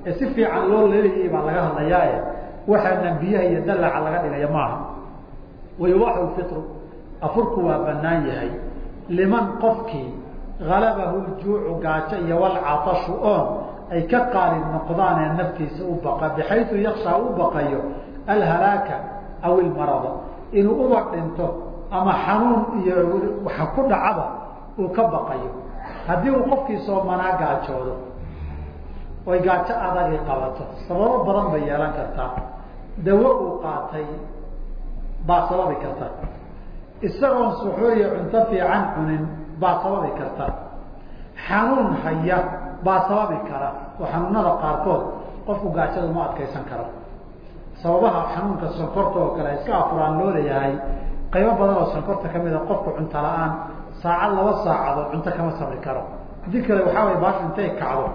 ee si fiican loo leelayay baa laga hadlayaaye waxaanan biyaha iyo dalaca laga dhigaya maaha. Wayubaaxu lfitru afurku waa banaan yahay. Liman qofkii halabahu ljuucu gaajo iyo walcatashu oon ay ka qaalib noqdaan ee naftiisa u baqa bixayu yakshaa u baqayo alhalaaka aw ilmarada inuu uba dhinto ama xanuun iyo waxa ku dhacaba uu ka baqayo haddii uu qofkii soomanaa gaajoodo oy gaajo adagi qabato sababo badan bay yeelan kartaa. Dawo uu qaatay baa sababi karta. Isagoon suxuur iyo cunto fiican cunin baa sababi karta. Xanuun haya baa sababi kara oo xanuunada qaarkood qofku gaajada ma adkaysan karo. Sababaha xanuunka sonkorta oo kale iska afuraan loo leeyahay qaybo badan oo sonkorta ka mid a qofku cunto la'aan saacad laba saacadood cunto kama sabri karo. Haddii kale waxaa way baashu intay kacdo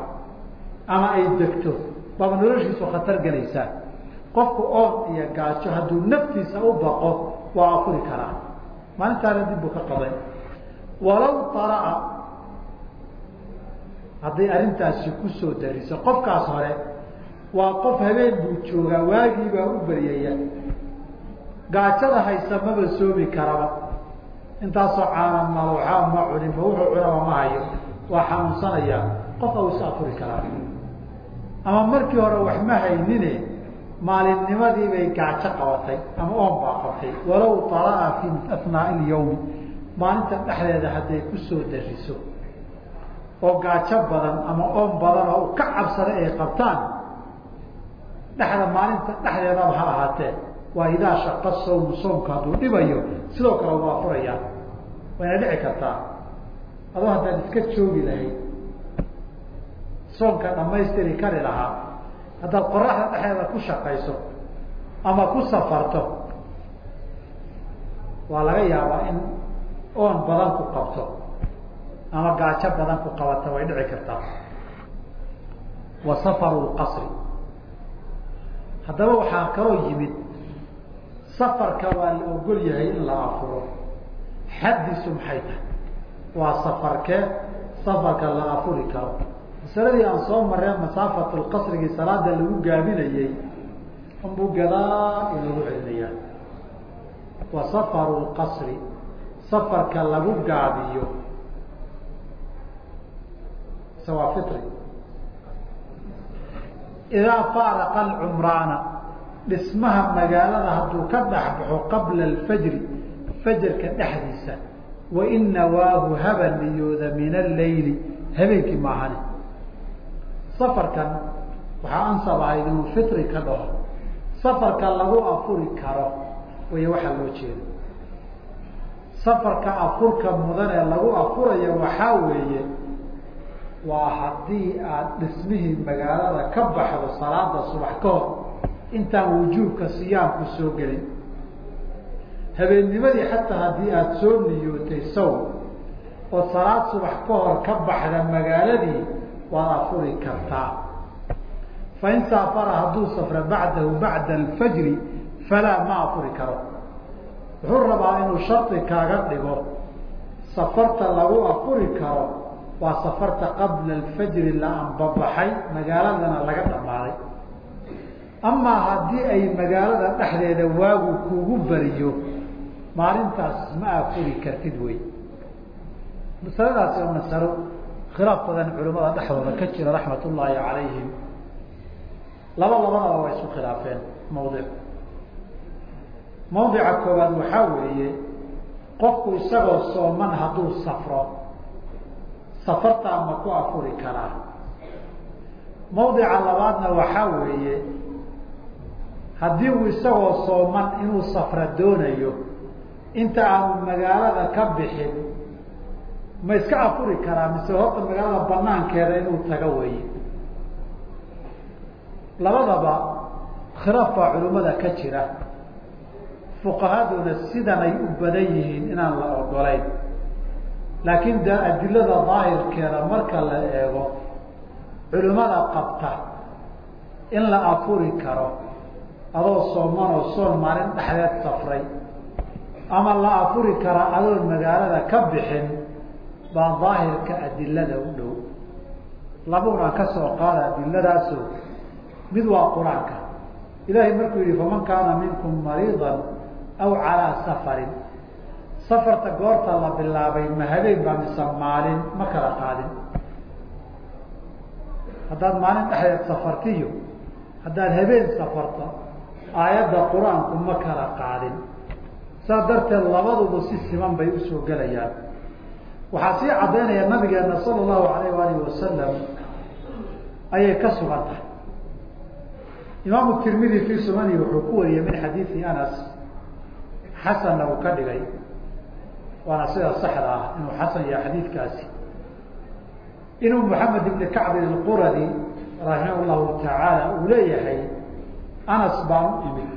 ama ay degto baaba noloshiisu khatar gelaysaa. Qofku oon iyo gaajo hadduu naftiisa u baqo waa afuri karaa. Maalintaana dib buu ka qaday. Walaw taraa hadday arrintaasi ku soo dariso qofkaas hore waa qof habeen buu joogaa waagii baa u baryaya gaajada haysa maba soomi karaba. Intaasoo caana malooxaa ma cuninba wuxuu cunaba ma hayo. Waa xanuunsanaya. Qof au iska afuri karaa. Ama markii hore wax ma haynine maalinnimadii bay gaajo qabatay ama oon baa qabtay. Walow taraa fi asnaai ilyawmi maalinta dhexdeeda hadday ku soo dariso oo gaajo badan ama oon badan oo ka cabsaday ay qabtaan dhexda maalinta dhexdeedaba ha ahaatee waa idaa shaqa sawmu soomka hadduu dhibayo sidoo kale waa furayaa wayna dhici kartaa. Adoo haddaad iska joogi lahayd soonka dhamaystiri kari lahaa haddaad qoraxda dhexdeeda ku shaqayso ama ku safarto waa laga yaabaa in oon badan ku qabto ama gaajo badan ku qabata way dhici kartaa. Wa safaru lqasri haddaba waxaa kaloo yimid safarka waa la ogol yahay in la afuro. Xaddiisu maxay tahay? Waa safarkee safarka la afuri karo. Masaladii aan soo mareen masaafatu lqasrigii salaada lagu gaabinayey unbuu gadaa inagu celinayaa. Wa safaru lqasri safarka lagu gaabiyo waa fitri. Idaa faaraqa alcumraana dhismaha magaalada hadduu ka dhex baxo qabla alfajri fajarka dhexdiisa wain nawaahu haba niyooda min alleyli habeenkii maahane safarkan waxaa ansab inuu fitri ka dhaho. Safarka lagu afuri karo way waxaa loo jeeda safarka afurka mudan ee lagu afurayo waxaa weeye waa haddii aada dhismihii magaalada ka baxdo salaada subax ka hor intaan wujuubka siyaamku soo gelin. Habeennimadii xataa haddii aada soo niyootay saw oo salaad subax ka hor ka baxda magaaladii waad afuri kartaa. Fain saafara hadduu safra bacdahu bacda alfajri falaa ma afuri karo. Wuxuu rabaa inuu shardi kaaga dhigo safarta lagu afuri karo waa safarta qabla alfajri la anbabaxay magaaladana laga dhammaaday amaa haddii ay magaalada dhexdeeda waagu kuugu bariyo maalintaas ma afuri kartid wey. Masaladaasi oo masalo khilaaf badan culimada dhexdooda ka jira raxmat ullaahi calayhim. Laba labadaba waa isku khilaafeen mawdic. Mawdica koowaad waxaa weeye qofku isagoo sooman hadduu safro safartaa ma ku afuri karaa. Mawdica labaadna waxaa weeye haddii uu isagoo sooman inuu safra doonayo inta aanu magaalada ka bixin ma iska afuri karaa mise horta magaalada banaankeeda inuu tago weeye? Labadaba khilaaf baa culimmada ka jira. Fuqahaduna sidanay u badan yihiin inaan la ogolayn laakiin de adilada daahirkeeda marka la eego culimmada qabta in la afuri karo adoo soomanoo soon maalin dhexdeed safray ama la afuri karaa adoon magaalada ka bixin baa daahirka adilada u dhow. Labuunaan ka soo qaada adilladaaso mid waa qur'aanka. Ilaahay markuu yihi faman kaana minkum mariidan aw calaa safarin safarta goorta la bilaabay ma habeen baa mise maalin ma kala qaadin. Haddaad maalin dhexdeed safartiyo haddaad habeen safarto aayadda qur'aanku ma kala qaadin. Saas darteed labaduba si siman bay u soo gelayaan waxaa sii caddaynaya nabigeena sala allahu alayh waalihi wasalam ayay ka sugan tahay. Imaamu tirmidi fii sunani wuxuu ku wariyey min xadiidi anas xasanna uu ka dhigay. Waana sida saxda ah inuu xasan yahay xadiidkaasi. Inuu maxamed ibni kacb ilquradi raximah llahu tacaala uu leeyahay anas baan u imid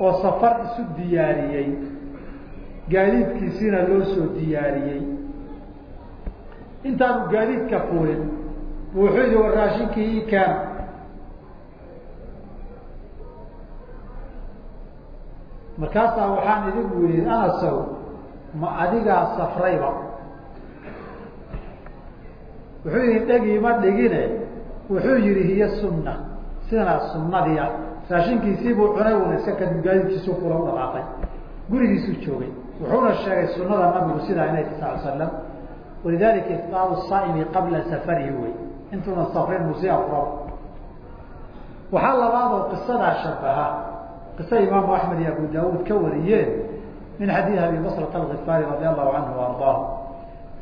oo safar isu diyaariyey gaadiidkiisiina loo soo diyaariyey. Intaanu gaadiidka fuulin wuxuu yihi war raashinkii ii keena markaasaa waxaan idigu yihi anasow ma adigaa safrayba? Wuxuu yihi dhegii ma dhigine? Wuxuu yihi hiya sunna sidanaa sunnadiia raashinkiisiibuu cunay una iska kadib gaadiidkiisu fula u dhaqaaqay. Gurigiisuu joogay. Wuxuuna sheegay sunada nabigu sidaa inay ti sal slam walidalika ifطaaru saa'imi qabla safarihi wey intuuna safrin musi afro waxaa labaadoo qisadaa shabaha qisa imaamu axmed iyo abu daawuud ka wariyeen min xadiid abi basrata alkifaari radi allahu canhu ardaahu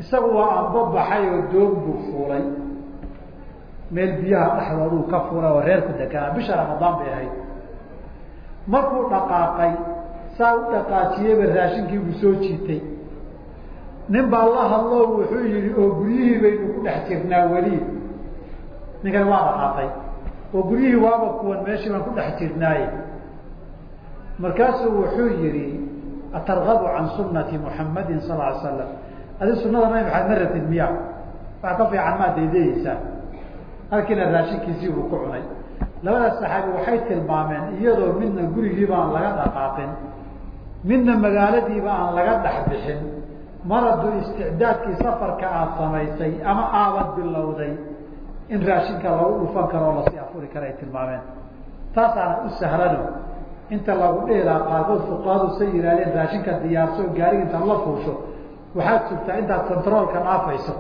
isagu waa anbabaxay oo doog buu fuulay meel biyaha dhexdooduu ka fuulay oo reerku deganaa bisha ramadaan bay ahayd. Markuu dhaqaaqay saa u dhaqaajiyeyba raashinkii buu soo jiitay. Nin baa la hadlo wuxuu yihi oo guryihii baynu ku dhex jirnaa weli. Ninkani waa dhaqaaqay oo guryihii waaba kuwan meeshii baan ku dhex jirnaaye. Markaasuu wuxuu yihi atargabu can sunati muxamadin sal slam adi sunada nabi maxamed ma ratid miya wax ka fiican maa daydayeysaa halkiina raashinkiisii buu ku cunay. Labadaas saxaabi waxay tilmaameen iyadoo midna gurigiiba aan laga dhaqaaqin midna magaaladiiba aan laga dhex bixin mar hadduu isticdaadkii safarka aada samaysay ama aabad bilowday in raashinka lagu dhufan karo oo la sii afuri kara ay tilmaameen. Taasaana u sahlano inta lagu dhihi lahaa qaarkood fuqahadu say yihaahdeen raashinka diyaarso gaariga intaad la fuusho waxaad sugtaa intaad controolka dhaafayso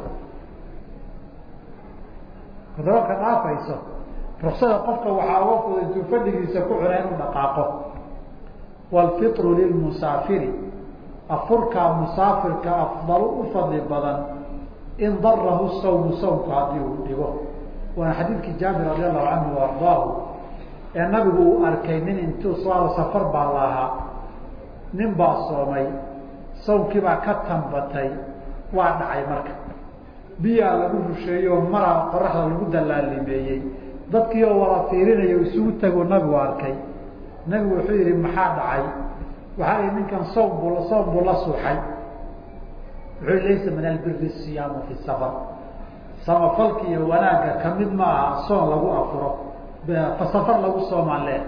controolka dhaafayso ruksada qofka waxaa uga fuda intuu fadhigiisa ku cuna inuu dhaqaaqo. Waalfitru lilmusaafiri afurkaa musaafirka afdalu u fadli badan in darahu sawmu sawmku haddii uu dhigo. Waana xadiidkii jaabir radi allahu canhu ardaahu ee nabigu uu arkay nin intuu safar baa lahaa nin baa soomay sawmkii baa ka tambatay waa dhacay marka biyaa lagu rusheeyey oo maraa qoraxda lagu dallaalimeeyey dadkii oo wada fiirinaya isugu tagoo nabigu arkay. Nabigu wuxuu yihi maxaa dhacay? Waxaa ihi ninkan soom buu soom buu la suuxay. Wuxuu laysa min albiri siyaamu fi safar. Samafalka iyo wanaagga ka mid ma aha soon lagu afuro safar lagu soomaan leh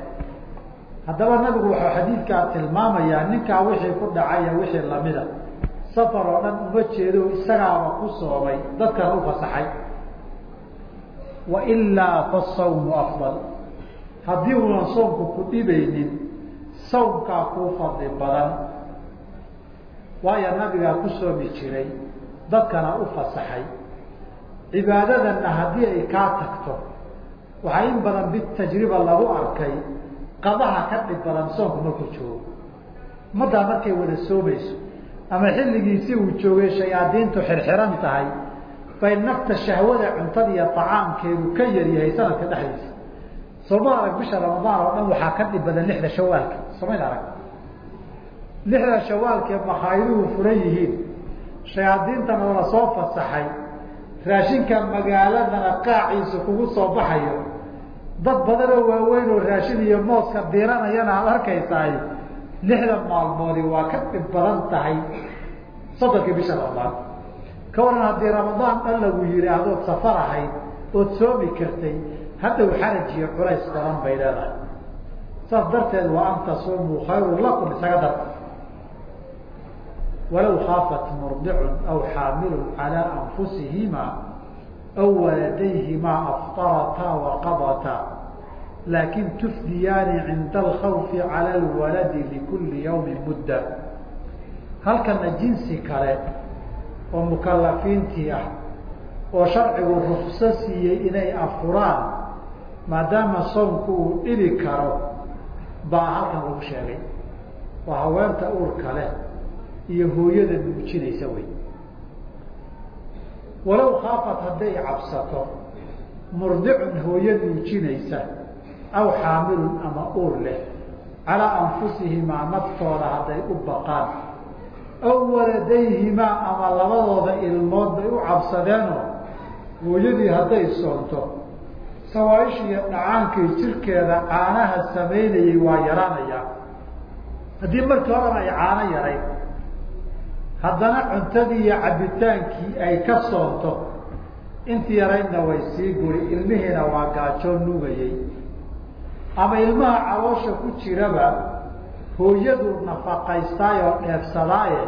haddaba nabigu waxau xadiidkaa tilmaamayaa ninkaa wixii ku dhacaya wixii lamida safar oo dhan uma jeedo isagaaba ku soomay dadkana u fasaxay. Wailaa fasawmu afdal. Haddii uunan soomku ku dhibaynin sawmkaa kuu fadli badan. Waayo nabigaa ku soomi jiray dadkana u fasaxay. Cibaadadanna haddii ay kaa tagto waxaa in badan bitajriba lagu arkay qadaha ka dhib badan soonku markuu joogo. Ummaddaa markay wada soomayso ama xilligiisii uu joogay shayaadiintu xirxiran tahay bay nafta shahwada cuntada iyo acaamkeedu ka yaryahay sanadka dhexdiisa. Sooma arag bisha ramadaan oo dhan waxaa ka dhib badan lixda shawaalka. Somayn arag. Lixda shawaalkee makaayiduhu furan yihiin. Shayaadiintana la soo fasaxay. Raashinka magaaladana qaaciisa kugu soo baxayo. Dad badanoo waaweyn oo raashin iyo mooska diiranayana aad arkaysaay lixda maalmoodi waa ka dhib badan tahay soddonkii bisha ramadaan ka waran haddii ramadaan dhan lagu yihi adood safar ahayd ood soomi kartay hadhow xaraj iyo culays badan bay leedahay. Saas darteed waa an tasuumuu khayrun lakum isaga dar walaw khaafat murdicun aw xaamilun calaa anfusihima aw waladayhimaa aftarataa waqadataa laakin tufdiyaani cinda alkhawfi cala alwaladi likulli yawmin mudda halkana jinsi kale oo mukalafiintii ah oo sharcigu rukso siiyey inay afuraan maadaama soomku uu dhibi karo baa halkan lagu sheegay waa haweenta uurka leh iyo hooyada nuujinaysa wey walow khaafat hadday cabsato murdicun hooyo nuujinaysa aw xaamilun ama uur leh calaa anfusihimaa naftooda hadday u baqaan. Aw waladayhimaa ama labadooda ilmood bay u cabsadeenoo hooyadii hadday soonto. Sawaaisha iyo dhacaankii jirkeeda caanaha samaynayay waa yaraanayaa. Haddii markii horena ay caano yarayd haddana cuntadii iyo cabbitaankii ay ka soonto intii yaraydna way sii guri ilmihiina waa gaajoo nugayey ama ilmaha caloosha ku jiraba hooyadu nafaqaystaay oo dheefsadaaye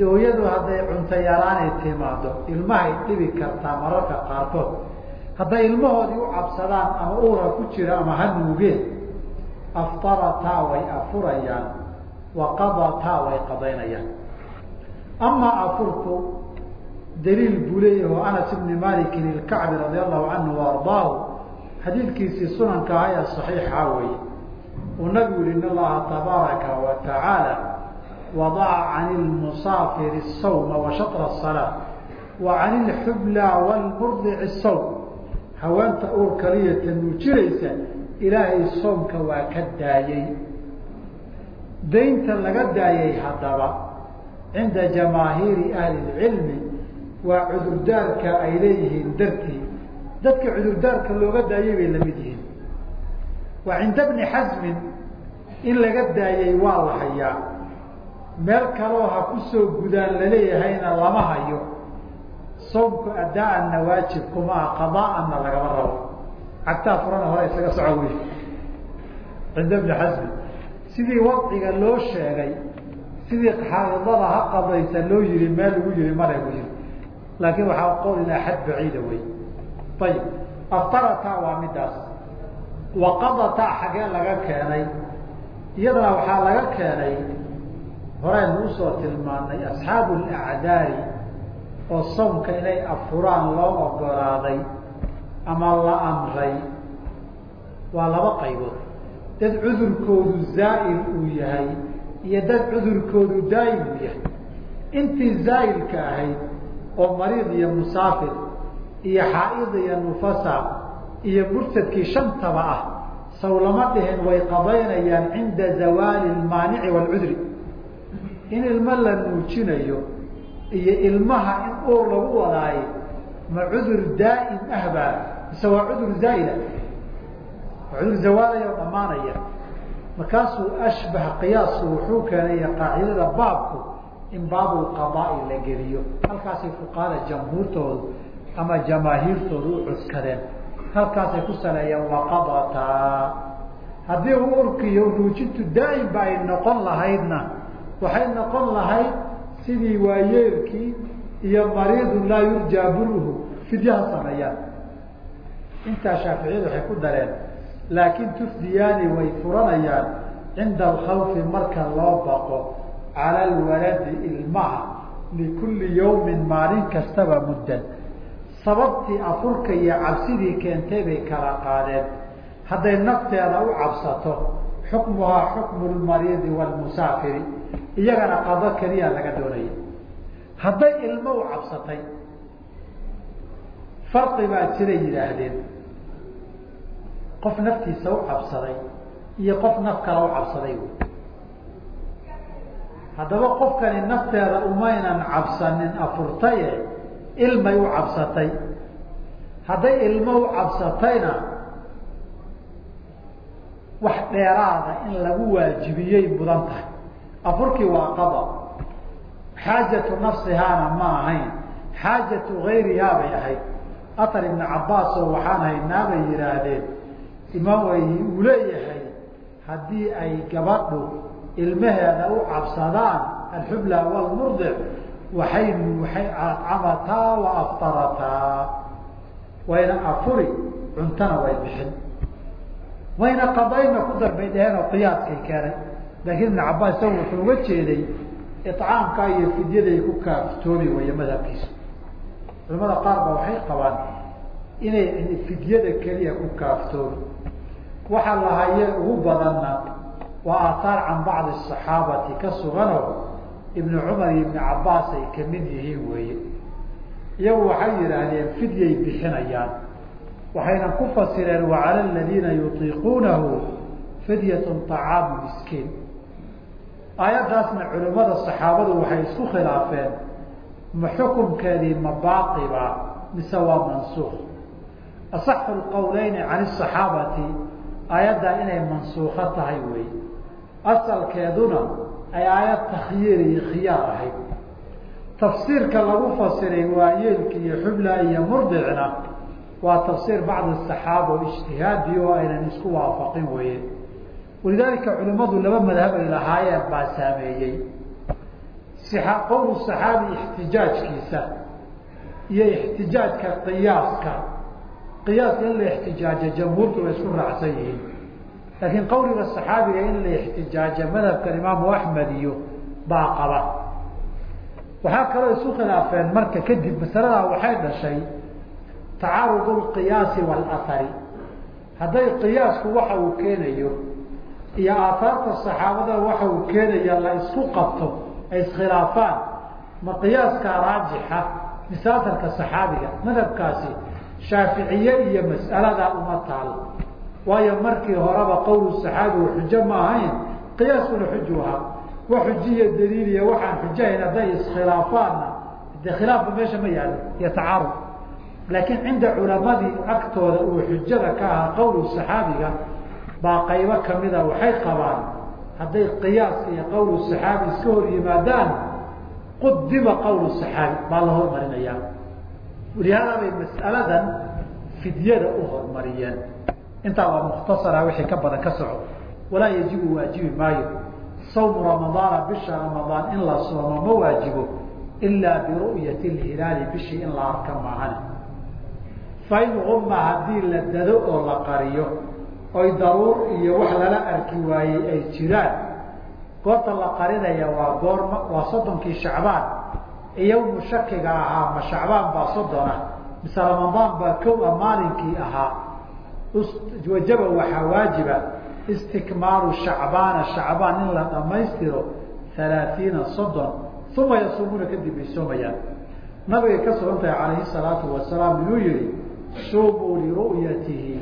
hooyadu hadday cunto yaraanay timaado ilmahay dhibi kartaa mararka qaarkood. Hadday ilmahoodii u cabsadaan ama uura ku jira ama ha nuugeen aftarataa way afurayaan wa qadataa way qadaynayaan. Amaa afurku daliil buu leeyahi anas ibni malikin ilkacbi radia allahu canhu waardaahu xadiidkiisii sunanka ah ee saxiixa wey uu nabigu yihi in allaha tabaaraka wa tacaala wadaca can lmusaafiri sawma wa shatra salaa wa can ilxubla wlmurdici sawm haweenta uur kaliyata nuujinaysa ilaahay soomka waa ka daayey daynta laga daayay haddaba cinda jamaahiiri ahli lcilmi waa cudurdaarka ay leeyihiin dartii dadka cudurdaarka looga daayay bay la mid yihiin. Wa cinda bni xasmin in laga daayay waa la hayaa. Meel kaloo ha ku soo gudaan laleeyahayna lama hayo. Soomku addaa-anna waajib kuma ah qadaa-anna lagama rabo. Cagtaa furana hore isaga soco wey cinda bni xasmin. Sidii wadciga loo sheegay sidii xaidada ha qadaysa loo yihi meel lagu yihi mare bu yihi laakin waxaa qowl ilaa xad baciida wey ayib aftarataa waa midaas. Waqadataa xagee laga keenay. Iyadana waxaa laga keenay horeynu u soo tilmaanay asxaabu lacdaari oo soomka inay afuraan loo ogolaaday ama la amray. Waa laba qaybood. Dad cudurkoodu zaa'il uu yahay iyo dad cudurkoodu daa'im uu yahay. Intii zaa'ilka ahayd oo mariid iyo musaafir iyo xaaid iyo nufasa iyo murtadkii shantaba ah saw lama dhihin way qadaynayaan cinda zawaali lmaanici waalcudri. In ilmo la nuujinayo iyo ilmaha in uur lagu wadaayo ma cudur daa'im ahbaa mise waa cudur zaa'ila waa cudur zawaalaya oo dhammaanaya. Markaasuu ashbaha qiyaasu wuxuu keenaya qaacidada baabku in baabulqadaa'i la geliyo. Halkaasay fuqahada jamhuurtoodu ama jamaahiirtoodu u cuskadeen halkaasay ku saleeyeen waqadataa haddii urkiiyo nuujintu daa'imba ay noqon lahaydna waxay noqon lahayd sidii waayeelkii iyo mariidun laa yurjaa buruhu fidyaha sameeyaan. Intaa shaaficiyadu waxay ku dareen laakiin tufdiyaani way furanayaan cinda alkhawfi marka loo baqo cala alwaladi ilmaha likulli yawmin maalin kastaba muddan sababtii afurka iyo cabsidii keentay bay kala qaadeen. Hadday nafteeda u cabsato xukmuhaa xukmu lmariidi wlmusaafiri iyagana qado keliya laga doonaya hadday ilmo u cabsatay farqi baa jiray yidhaahdeen. Qof naftiisa u cabsaday iyo qof naf kale u cabsaday haddaba qofkani nafteeda umaynan cabsanin afurtaye ilmay u cabsatay. Hadday ilmo u cabsatayna wax dheeraada in lagu waajibiyey mudan tahay. Afurkii waa qada xaajatu nafsihaana ma ahayn xaajatu gayrihaa bay ahayd. Atar ibna cabbaasoo waxaan haynaa bay yidhaahdeen imaam ay uu leeyahay haddii ay gabadhu ilmaheeda u cabsadaan alxubla walmurdic waxay waxay camataa wa aftarataa wayna afuri cuntana way bixin. Wayna qadayna ku darbay dheheen oo qiyaaskay keenay. Laakiin ibn cabbaas isagu wuxuu uga jeeday icaamka iyo fidyaday ku kaaftoomi waya madhabkiisu culamada qaar ba waxay qabaan inay fidyada keliya ku kaaftoomi waxaa la haye ugu badanna waa aataar can bacdi asaxaabati ka suganoo ibnu cumar iyo ibni cabbaas ay ka mid yihiin weeye. Iyagu waxay yidhaahdeen fidyay bixinayaan. Waxayna ku fasireen wacala aladiina yutiiquunahu fidyatun طacaamu miskiin. Aayaddaasna culimmada saxaabadu waxay isku khilaafeen ma xukunkeedii ma mise waa mansuuq asaxu lqowleyni can asaxaabati aayaddaa inay mansuuko tahay wey asalkeeduna ay aayad takhyiir iyo khiyaar ahayd. Tafsiirka lagu fasiray waayeelka iyo xubla iyo murdicna waa tafsiir bacdi saxaaba oo ijtihaadi oo aynan isku waafaqin weye walidaalika culimmadu laba madhab ay lahaayeen baa saameeyey. Qowl saxaabi ixtijaajkiisa iyo ixtijaajka qiyaaska. Qiyaaska in la ixtijaajo jamhuurtu way isku raacsan yihiin laakiin qawliga saxaabiga in la ixtijaajo madhabkan imaamu axmed iyo baa qaba waxaa kaloo isu khilaafeen marka kadib masaladaa waxay dhashay tacaarud lqiyaasi waalahari hadday qiyaasku waxa uu keenayo iyo aaaarta saxaabada waxa uu keenaya la isku qabto ay iskhilaafaan ma qiyaaskaa raajixa mise asarka saxaabiga madhabkaasi shaaficiye iyo mas'aladaa uma taal waayo markii horeba qowlu saxaabigu xujo ma ahayn qiyaaskuna xuju ahaa. Wa xujiya daliiliya waxaan xujahayn hadday iskhilaafaanna de khilaafba meesha ma yaalo iyo tacaarud. Laakiin cinda culamadii agtooda uu xujada ka ahaa qowlu saxaabiga baa qaybo kamida waxay qabaan hadday qiyaaska iyo qowlu saxaabi iska hor yimaadaan qudima qowlu saxaabi baa la hormarinayaa walihaada bay mas'aladan fidyada u hormariyeen intaa waa mukhtasara wixii ka badan ka soco walaa yajibu waajibi maayo. Sawmu ramadaana bisha ramadaan in la soomo ma waajibo ilaa biru'yati lhilaali bishii in la arka maahane fain uma haddii la dado oo la qariyo oy daruur iyo wax lala arki waayey ay jiraan goorta la qarinaya waa goorma waa soddonkii shacbaan. Iyowmu shakiga ahaa ma shacbaan baa soddona mise ramadaan baa kow a maalinkii ahaa wajaba waxaa waajiba istikmaalu shacbaana shacbaan in la dhammaystiro halaaiina soddon uma yasuumuuna kadib ay soomayaan. Nabigay ka sugan tahay calayhi salaatu wasalaam inuu yihi suumuu liru'yatihi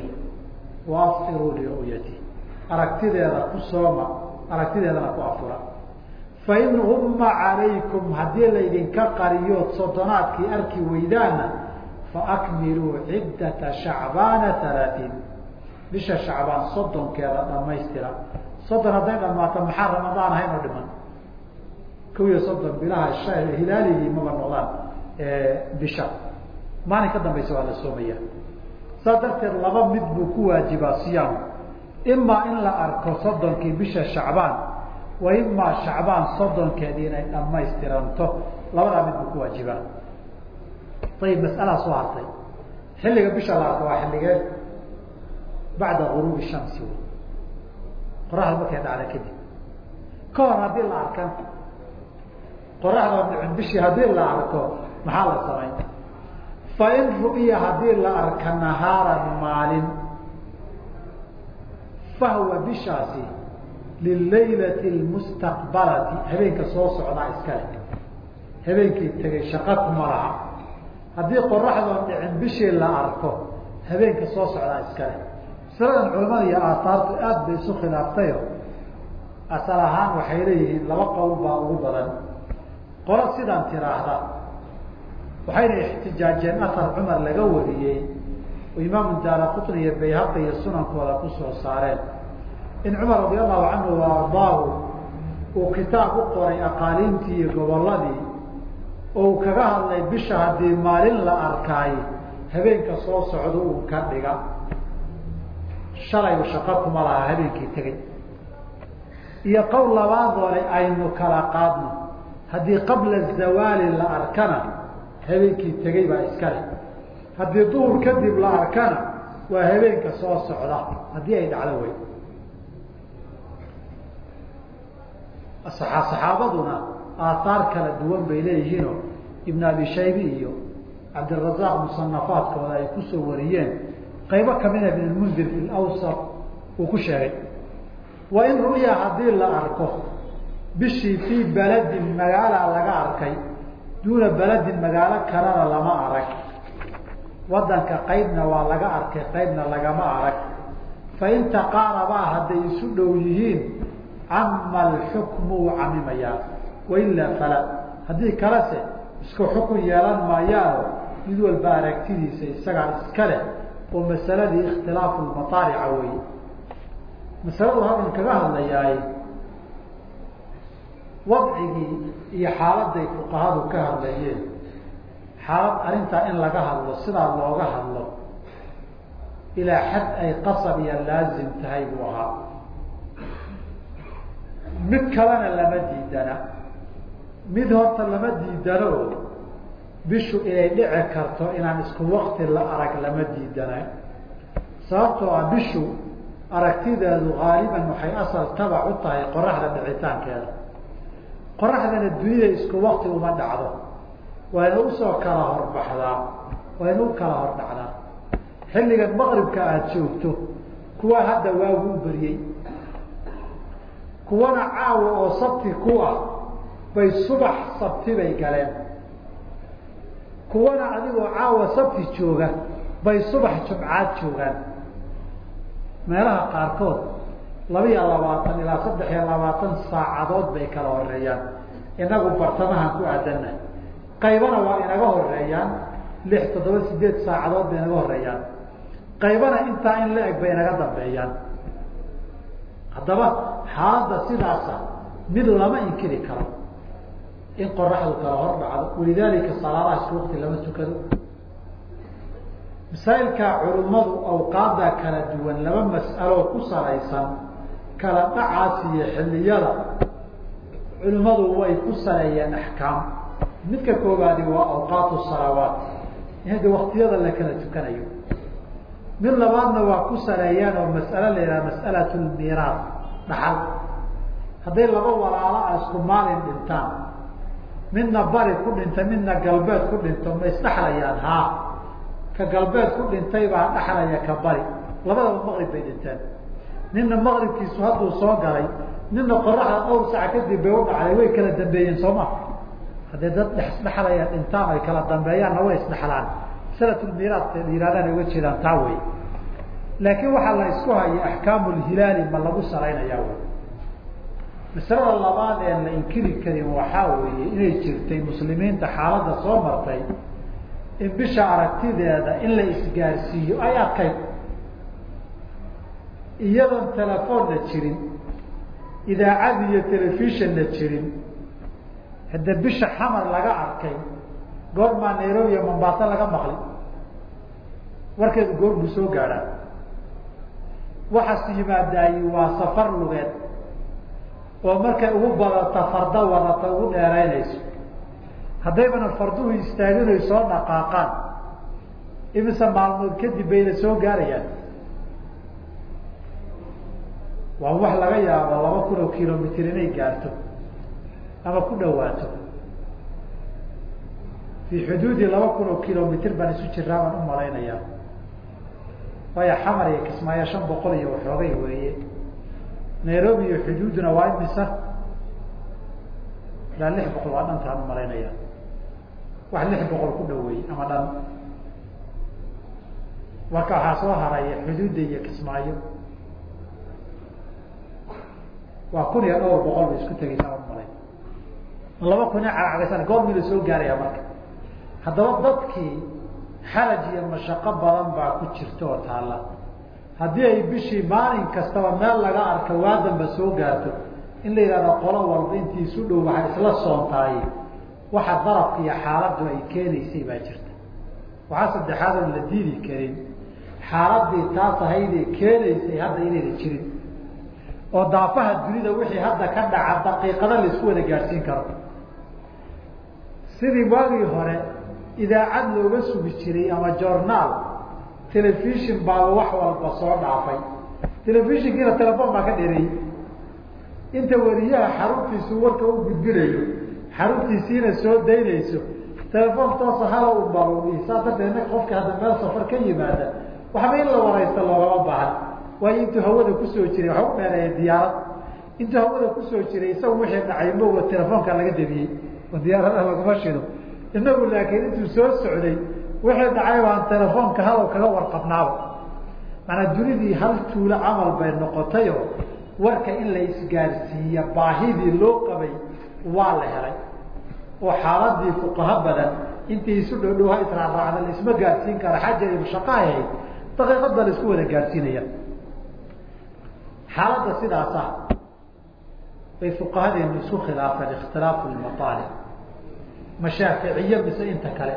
waafiruu liru'yatihi. Aragtideeda ku sooma aragtideedana ku afura. Fain humma calaykum haddii laydinka qariyood soddonaadkii arki weydaana faakmiluu ciddata shacbaana halaatiin bisha shacbaan soddonkeeda dhamaystira soddon hadday dhamaato maxaa ramadaan ahayn oo dhiman kow iyo soddon bilaha hilaaligii maba noqdaan bisha maalin ka dambaysa waa la soomaya saas darteed laba mid buu ku waajibaa siyaam imaa in la arko soddonkii bisha shacbaan wa imaa shacbaan soddonkeedii inay dhamaystiranto labadaa mid buu ku waajibaa ayib mas'alaa soo hartay xilliga bisha la arko waa xilligee bacda guruubi shamsi wy qoraxda markay dhacda kadib ka hor haddii la arkan qoraxda bishii haddii la arko maxaa la samayn fain ru'ya haddii la arka nahaaran maalin fahwa bishaasi lilaylati lmustaqbalati habeenka soo socdaa iskale habeenkii tegay shaqa kuma laha haddii qoraxdoon dhicin bishii la arko habeenka soo socdaa iskale masaladan culamada iyo aataartu aada bay isu khilaaftayo. Asal ahaan waxay leeyihiin laba qowl baa ugu badan. Qolo sidaan tiraahda waxayna ixtijaajeen asar cumar laga wariyey oo imaamu daara qutni iyo bayhaqi iyo sunankooda ku soo saareen. In cumar radi allahu canhu wa ardaahu uu kitaab u qoray aqaaliintii iyo gobolladii oo uu kaga hadlay bisha haddii maalin la arkaay habeenka soo socdo uu ka dhiga. Shalaybu shaqo kuma laha habeenkii tegay iyo qowl labaadoole aynu kala qaadno. Haddii qabla zawaali la arkana habeenkii tegay baa iska leh. Haddii duhur kadib la arkana waa habeenka soo socda. Haddii ay dhacdo wey saxaabaduna aataar kala duwan bay leeyihiinoo ibn abi shaybi iyo cabdirazaaq musanafaadkooda ay ku soo wariyeen. Qaybo kamida ibn lmundir fi lawsat uu ku sheegay wa in ru'ya haddii la arko bishii fii baladin magaala laga arkay duuna baladin magaalo kalena lama arag. Wadanka qaybna waa laga arkay qaybna lagama arag. Fain taqaarabaa hadday isu dhow yihiin cama alxukmu u camimayaa wailaa fala. Haddii kalese isku xukun yeelan maayaano mid walba aragtidiisa isagaa iska leh oo masaladii ikhtilaafu lmaaarica weeye. Masaladu halkan kaga hadlayaay wadcigii iyo xaaladay fuqahadu ka hadlayeen. Xaalad arrintaa in laga hadlo sidaa looga hadlo ilaa xad ay qasab iyo laazim tahay buu ahaa. Mid kalena lama diidana mid horta lama diidano bishu inay dhici karto inaan isku wakti la arag lama diidana sababtoo ah bishu aragtideedu haaliban waxay asal tabac u tahay qoraxda dhicitaankeeda. Qoraxdana dunida isku wakti uma dhacdo. Wayna u soo kala horbaxdaa wayna u kala hor dhacdaa xilligan maqribka aada joogto kuwa hadda waagu u beriyey kuwana caawa oo sabti ku ah bay subax sabti bay galeen. Kuwana adigoo caawa sabti jooga bay subax jumcaad joogaan. Meelaha qaarkood laba iyo labaatan ilaa saddex iyo labaatan saacadood bay kala horeeyaan inagu bartamahan ku aadanna. Qaybana waa inaga horeeyaan lix toddoba sideed saacadood bay inaga horeeyaan qaybana intaa in la eg bay inaga dambeeyaan. Haddaba xaaladda sidaasa mid lama inkiri karo in qoraxdu kala hor dhacdo. Walidaalika salaadaha wakti lama tukado masaa'ilkaa culimmadu awqaadda kala duwan laba mas'aloo ku salaysan kala dhacaas iyo xilliyada culimmadu way ku saleeyeen axkaam. Midka koobaadi waa awqaatu salawaat. Hada waktiyada la kala tukanayo. Mid labaadna waa ku saleeyeen oo mas'alo la yidhaha mas'alat lmiiraas dhaxal. Hadday laba walaalo a isku maalin dhintaan midna bari ku dhintay midna galbeed ku dhinto ma isdhaxlayaan haa ka galbeed ku dhintay baa dhaxlaya ka bari. Labadaba maqrib bay dhinteen. Nina maqribkiisu hadduu soo galay nina qoraxda dhowr sac kadib bay u dhacday way kala dambeeyeen soo ma? Haddee dad dhexdhexlaya dhintaan ay kala dambeeyaanna way isdhexlaan masalatulmiiraadka yihahdaana uga jeedaan taa wey laakiin waxaa la isku hayay axkaamu lhilaali ma lagu salaynayaa masalada labaad ee la inkiri karin waxaa weeye inay jirtay muslimiinta xaaladda soo martay in bisha aragtideeda in la isgaarsiiyo ay adkayd. Iyadoon telefoonna jirin idaacad iyo telefishonna jirin hadda bisha xamar laga arkay goormaa nairobi iyo mombaaso laga maqli. Warkeedu goor buu soo gaadhaa. Waxaas yimaadaayi waa safar lugeed oo markay ugu badata farda wadata ugu dheeraynayso. Haddaybana farduhu istaagin oy soo dhaqaaqaan imise maalmood kadib bayna soo gaarayaan. Waa wax laga yaabo laba kun oo kilomitr inay gaarto ama ku dhawaato fii xuduudi laba kun oo kilomitr baan isu jiraa baan u malaynayaa waayo xamar iyo kismaayo shan boqol iyo waxoogay weeye nairobi iyo xuduuduna waa imisa ilaa lix boqol waa dhantaan u malaynaya. Wax lix boqol ku dhaweey ama dhan marka waxaa soo haraya xuduudda iyo kismaayo. Waa kun iyo dhowr boqol bay isku tegaysaa u malay laba kun i caracdaysan la soo gaaraya marka. Haddaba dadkii xaraj iyo mashaqo badan baa ku jirta oo taalla haddii ay bishii maalin kastaba meel laga arka waadanba soo gaarto in la yidhahdo qolo walba intii isu dhow waxaa isla soontaay waxa darabka iyo xaaladdu ay keenaysay baa jirta. Waxaa saddexaad oon la diidi karin. Xaaladii taas ahaydee keenaysay hadda inayna jirin. Oo daafaha dunida wixii hadda ka dhaca daqiiqada la isku wada gaadhsiin karo. Sidii waagii hore idaacad looga sugi jiray ama journaal telefishon baaba wax walba soo dhaafay. Telefishinkiina telefon baa ka dhereeyey inta wariyaha xaruntiisu warka u gudbinayo xaruntiisiina soo daynayso telefoon toosa hala u baluui saas darteed nag qofka hadda meel safar ka yimaada waxba in la waraysta loogama baahan. Waayo intuu hawada ku soo jiray waxa u dheereeya diyaarad. Intuu hawada ku soo jiray isagu wixii dhacay mogo telefoonka laga damiyey oo diyaaradaha laguma shido. Inagu laakiin intuu soo socday wixii dhacay baan telefoonka halow kaga warqabnaaba maanaa dunidii hal tuulo camal bay noqotayo warka in la isgaarsiiya baahidii loo qabay waa la helay. Oo xaaladii fuqaha badan intii isu dhowdhowha israaraacda la isma gaadsiin kara xajar iyo mashaqo ay ahayd daqiiqad baa la isku wada gaadsiinaya xaaladda sidaasa bay fuqahadeenu isku khilaafeen ikhtilaafu lmaaalic mashaaficiye mise inta kale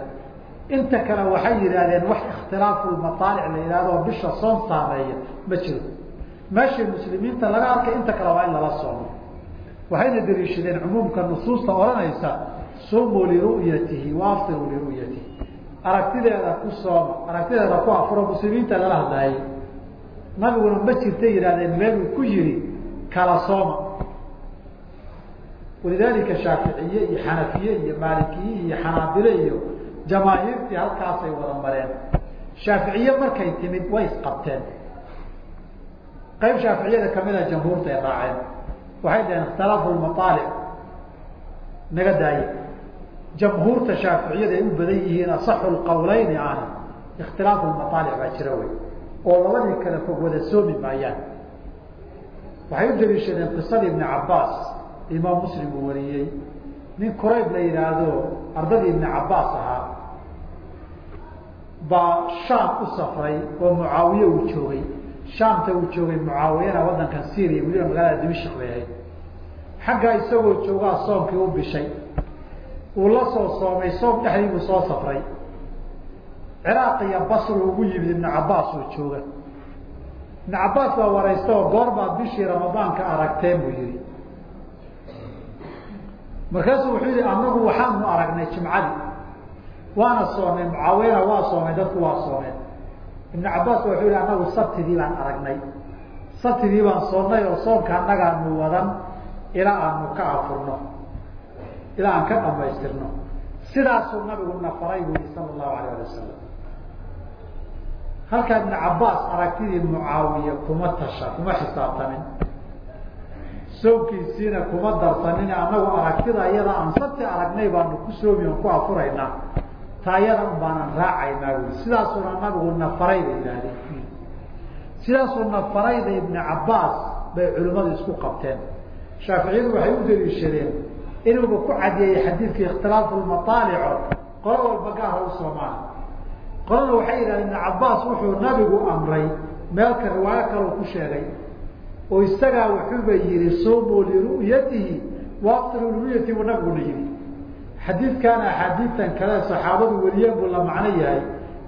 inta kale waxay yidhaahdeen wax ikhtilaafu lmaaalic la yidhahdo bisha soon saameeya ma jiro. Meeshii muslimiinta laga arkay inta kale waa in lala soomo. Waxayna daliishadeen cumuumka nusuusta odhanaysa sumu liru'yatihi waaftiru liru'yatihi. Aragtideeda ku sooma aragtideeda ku afuro muslimiinta lala hadlaayay nabiguna ma jirtay yidhahdeen meeluu ku yihi kala sooma. Walidaalika shaaficiye iyo xanafiye iyo maalikiye iyo xanaabile iyo jamaahiirtii halkaasay wada mareen. Shaaficiye markay timid way isqabteen. Qayb shaaficiyada kamida jamhuurta ay raaceen. Waxay dhaheen ikhtilaafu lmaaalic naga daaye. Jamhuurta shaaficiyada ay u badan yihiin asaxu lqawleyni ahna ikhtilaafu lmaaalic baa jira wey. Oo labadii kale fog wada soomi maayaan. Waxay u daliishadeen qisadii ibni cabaas imaam muslim uu wariyey. Nin qurayb la yidhaahdo ardadii ibni cabaas ahaa baa shaam u safray oo mucaawiye uu joogay. Shaamta uu joogay mucaawiyana wadankan syria weliba magaalada dimashik bay ahayd. Xaggaa isagoo joogaa soomkii u bishay. Uu la soo soomay soom dhexdii buu soo safray. Ciraaq iyo basru ugu yimid ibnu cabaas oo jooga. Ibnu cabaas baa waraysta oo goor baad bishii ramadaanka aragteen buu yihi markaasuu wuxuu yihi anagu waxaanu aragnay jimcadii waana soomay mucaawiyana waa soomay dadku waa soomeen. Ibnu cabaas wuxuu yihi anagu sabtidii baan aragnay. Sabtidii baan soonnay oo soomka annagaanu wadan ilaa aanu ka afurno ilaa aan ka dhamaystirno sidaasuu nabigu na faray bu yihi sala allahu alayh ali wasalam halkaa ibnu cabaas aragtidii mucaawiye kuma tasha kuma xisaabtamin. Soomkiisiina kuma darsanin anagu aragtida iyada aan sabti aragnay baanu ku soomi on ku afuraynaa taa iyada un baanan raacaynaa ui sidaasuuna nabigu na faray bay yidhaahdeen sidaasuu na farayda ibnu cabaas bay culimmadu isku qabteen. Shaaficiyadu waxay u daliishadeen inuuba ku cadyeeyey xadiidkii ikhtilaafu lmaaalico qolo walba gaara u soomaan qolana waxay yidhahdeen ibnu cabaas wuxuu nabigu amray. Meelka riwaayo kaleu ku sheegay. Oo isagaa wuxuuba yihi sumuu liru'yatihi waaftiru buu nabiguna yihi xadiidkaana axaadiidtan kale saxaabadu weliyeen buu la macno yahay.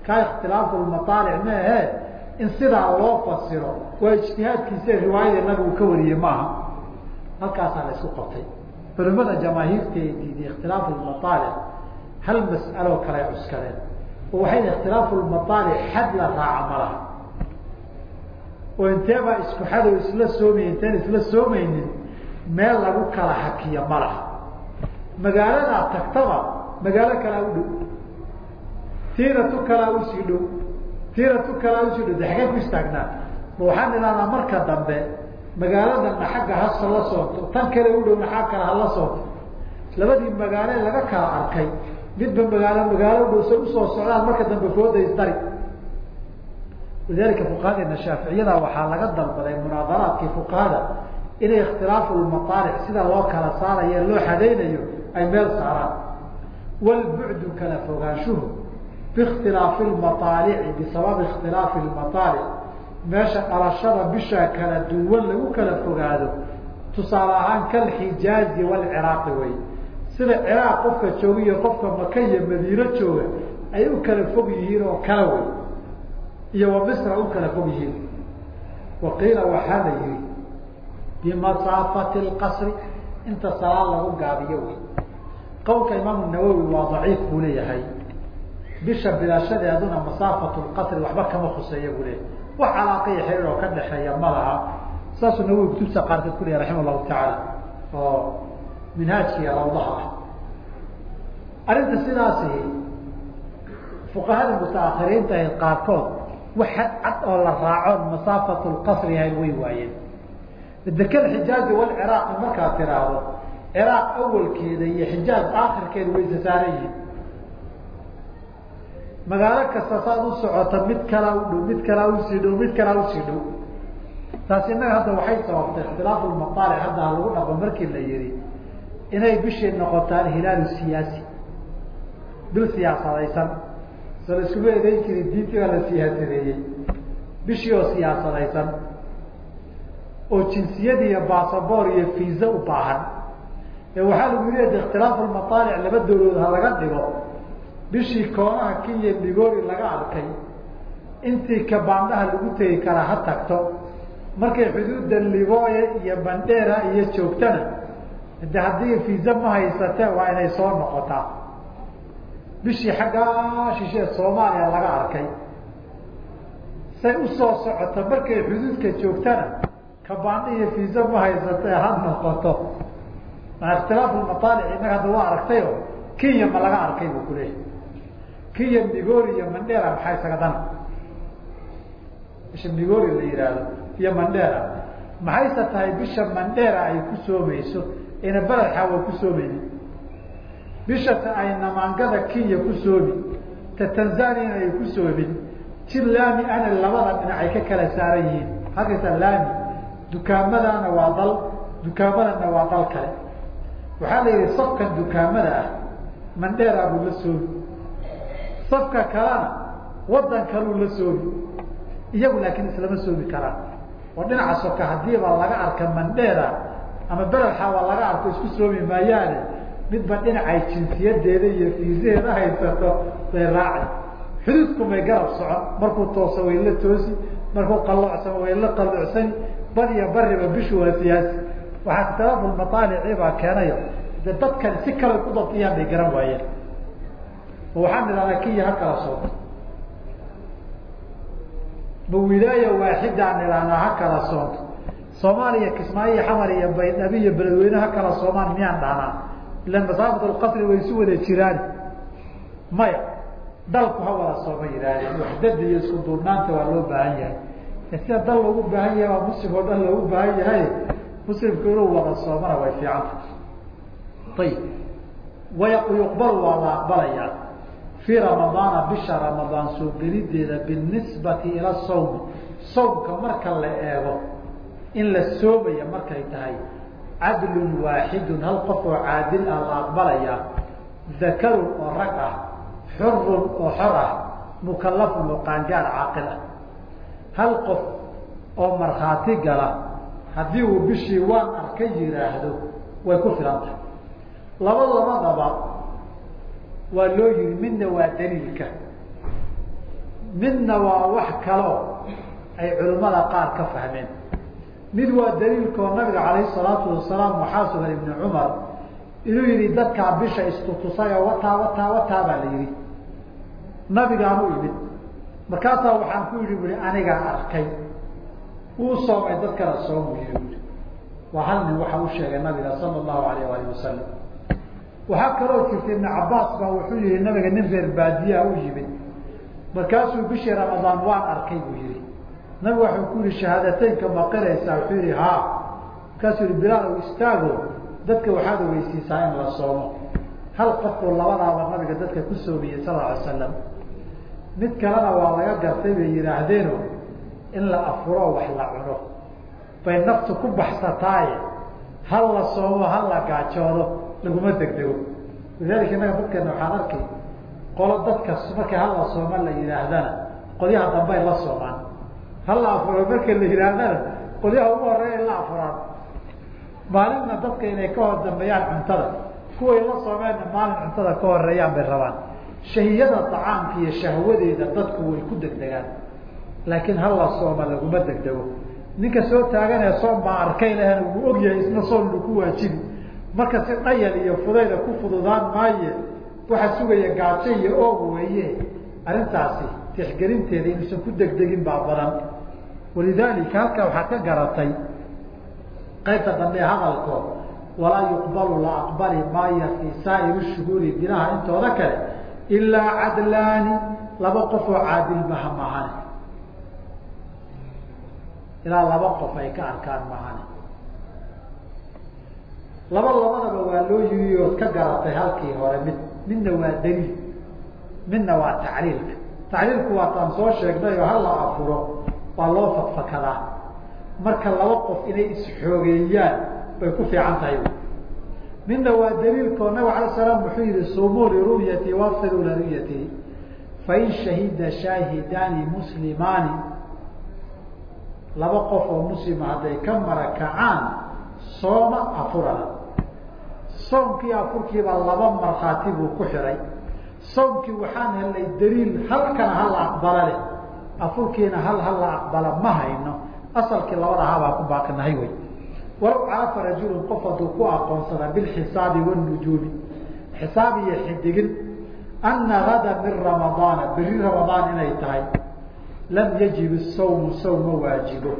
Kaa ikhtilaafu lmaaalic maahe in sidaa loo fasiro waa ijtihaadkiisa riwaayada nabigu ka wariyey maaha. Halkaasaa la isku qabtay. Culimada jamaahiirta ee diiday ikhtilaafu lmaaalic hal mas'aloo kale cuskadeen oo waxay ikhtilaafu lmaaalic xad la raaca ma laha. Oo inteebaa isku xadow isla soomay inteen isla soomaynin meel lagu kala hakiya ma laha magaaladaa tagtaba magaalo kalaa u dhow. Tiina tu kalaa u sii dhow. Tiina tu kalaa u sii dhow. De ku istaagnaa ma waxaan idhahnaa marka dambe magaaladana xagga hasa la soonto. Tan kale u dhowna xag kale hala soonto. Labadii magaalo laga kala arkay. Midba magaalo magaalo udhow u soo socdaan marka dambe fooda isdari walidalika fuqahadeena shaaficiyada waxaa laga dalbaday munaadaraadkii fuqahada inay ikhtilaafu lmaaalic sida loo kala saarayo loo xadaynayo ay meel saaraan. Walbucdu kala fogaanshuhu biikhtilaafi lmaaalici bisababi ikhtilaafi lmaaalic meesha dhalashada bisha kala duwan lagu kala fogaado tusaale ahaan kalxijaazi walciraaqi wey sida ciraaq qofka jooga iyo qofka maka iyo madiino jooga ay u kala fog yihiin oo kala wey iyo wa misra u kala fog yihiin. Wa qiila waxaa la yihi bimasaafati lqasri inta salaad lagu gaabiyo wey qowlka imaamu nawowi waa daciif buu leeyahay. Bisha bilashadeeduna masaafatu lqasri waxba kama khuseeya buu leeyahay. Wax calaaqiya xiriir oo ka dhexeeya ma laha. Saasuu nawowi kutubta qaarkeed ku leeyahy raxima llahu tacaala oo minhaajkiiya rawdaha ah. Arrinta sidaasi fuqahada mutaakiriinta ahayd qaarkood wax cad oo la raaco masaafatu lqasri ahayd way waayeen. Dekada xijaazi walciraaqi markaad tiraahdo ciraaq awalkeeda iyo xijaaz aakhirkeeda way isa saaran yihiin magaalo kasta saad u socota mid kalaa u dhow mid kalaa u sii dhow mid kalaa u sii dhow. Taas innaga hadda waxay sababtay ikhtilaafu lmaaalic hadda ha lagu dhaqo markii la yihi inay bishii noqotaan hilaalu siyaasi. Bil siyaasadaysan so la iskuma eedeyn jirin diintii baa la siyaasadeeyey bishii oo siyaasadaysan oo jinsiyad iyo basaboor iyo fiisa u baahan waxaa lagu yidhi ikhtilaafu lmaaalic laba dawladood ha laga dhigo bishii koonaha kenya ligori laga arkay intii kabaandhaha lagu tegi karaa ha tagto. Markay xuduudda liboye iyo bandera iyo joogtana de haddii fiisa ma haysatee waa inay soo noqotaa. Bishii xaggaa shishee soomaaliya laga arkay. Say u soo socota markay xuduudka joogtana kabaandha iyo fiisa ma haysatee ha noqoto ikhtilaafu lmaaalic innaga hadda waa aragtayo kenya ma laga arkay buu kuleeyahy kenya migori iyo mandera maxaa isaga dana bisha migori la yihaahdo iyo mandera maxayse tahay bisha mandera ay ku soomayso ayna beled xaawa ku soomeynin bishata ay namaangada kenya ku soomi ta tanzaniana ay ku soomin jir laami ana labada dhinac ay ka kala saaran yihiin halkaysa laami dukaamadana waa dal dukaamadana waa dal kale waxaa la yihi safkan dukaamada ah mandera buu la soomi safka kalena wadan kaluu la soomi iyagu laakiin islama soomi karaan oo dhinaca soka hadiiba laga arka mandera ama beled xaawa laga arko isku soomi maayaane midba dhinacay jinsiyadeeda iyo fiisaheeda haysato bay raacay xuduudku may garab socon markuu tooso way la toosi markuu qaloocsamo way la qaloocsani bad bariba bishu waa siyaasi waxaa ikhtilaafu lmaaalici baa keenayo. De dadkan si kale ku dabdiyaan bay garan waayeen. Oo waxaan idhahdaa kiya ha kala soonto ma wilaaya waaxidaan idhahnaa ha kala soonto soomaaliya kismaayo iyo xamar iyo baydhabi iyo beledweyne ha kala soomaan miyaan dhahnaa? Ilan masaafat lqasri way isu wada jiraan. Maya dalku ha wada sooma yidhaahdeen waxdada iyo isku duurnaanta waa loo baahan yahay. Sida dal loogu baahan yahay waa muslim oo dhan loogu baahan yahay muslimku inuu wada soomana way fiicanta ayib wayuqbalu waa la aqbalayaa fii ramadaana bisha ramadaan soo gelideeda binisbati ila sawmi sawmka marka la eego in la soomaya markay tahay cadlun waaxidun hal qof oo caadil ah la aqbalayaa dakarun oo rag ah xurun oo xor ah mukalafun oo qaangaar caaqil ah. Hal qof oo markhaati gala haddii uu bishii waan arka yidhaahdo way ku filan tahay laba labadaba waa loo yihi midna waa daliilka midna waa wax kaloo ay culimmada qaar ka fahmeen. Mid waa daliilkaoo nabiga calayhi salaatu wasalaam waxaa sugan ibni cumar inuu yihi dadkaa bisha istutusay oo wataa wataa wataa baa la yihi nabigaan u imid markaasaa waxaan ku yihi bui anigaa arkay uu soomay dadkana soomu yihi bui waa hal nin waxa u sheegay nabiga sala allahu alayh alih wasalam waxaa kaloo jirta ibn cabaas baa wuxuu yihi nabiga nin reer baadiyaa u yimid. Markaasuu bishii ramadaan waan arkay buu yihi nabigu waxuu ku yihi shahaadateynka ma qiraysaa wuxuu yihi ha markaasuu yihi bilaal ow istaago. Dadka waxaad ogeysiisaa in la soomo. Hal qofkuu labadaaba nabiga dadka ku soomiyey sal alay slam mid kalena waa laga gartay bay yidhaahdeeno in la afuro wax la cuno. Bay naftu ku baxsataaye hal la soomo hal la gaajoodo laguma degdego. Walidalika innaga dadkeena waxaan arkay qolo dadka markii hal la sooma la yidhaahdana qolyaha dambe ay la soomaan. Hal la afuro marka la yidhaahdana qolyaha ugu horreeya in la afuraan. Maalinna dadka inay ka hor dambeeyaan cuntada kuway la soomeenna maalin cuntada ka horeeyaan bay rabaan. Shahiyada acaamka iyo shahwadeeda dadku way ku degdegaan laakiin hal la sooma laguma degdego. Ninka soo taaganee soom baa arkay lehna wuu ogyahay isna soom lu ku waajibi marka si dhayal iyo fudayda ku fududaan maaye waxaa sugaya gaajo iyo oog weeye. Arrintaasi tixgelinteeda inuusan ku degdegin baa badan. Walidaalika halkaa waxaad ka garatay qaybta dambe hadalkood walaa yuqbalu la aqbali maayo fii saa'iri shuhuuri bilaha intooda kale ilaa cadlaani. Laba qof oo caadil maha mahane ilaa laba qof ay ka arkaan mahane laba labadaba waa loo yiri ood ka garatay halkii hore mid midna waa daliil midna waa tacliilka. Tacliilku waa taan soo sheegnay oo hala afuro waa loo fakfakadaa marka laba qof inay isxoogeeyaan bay ku fiican tahay. Midna waa daliilkoo nabig alay salaam wuxuu yihi sumuu liru'yati wafiruu liru'yati fain shahida shaahidaani muslimaani laba qof oo muslima hadday ka marakacaan sooma afurana soomkii afurkiiba laba markhaati buu ku xiray. Soomkii waxaan helnay daliil halkana hala aqbala leh. Afurkiina hal hala aqbala ma hayno. Asalkii labadahaabaa ku baaqinahay wey. Walow carafa rajulun qof hadduu ku aqoonsada bilxisaabi wanujuumi xisaab iyo xidigin. Ana hada min ramadaana beri ramadaan inay tahay lam yajib sawmu sawm ma waajibo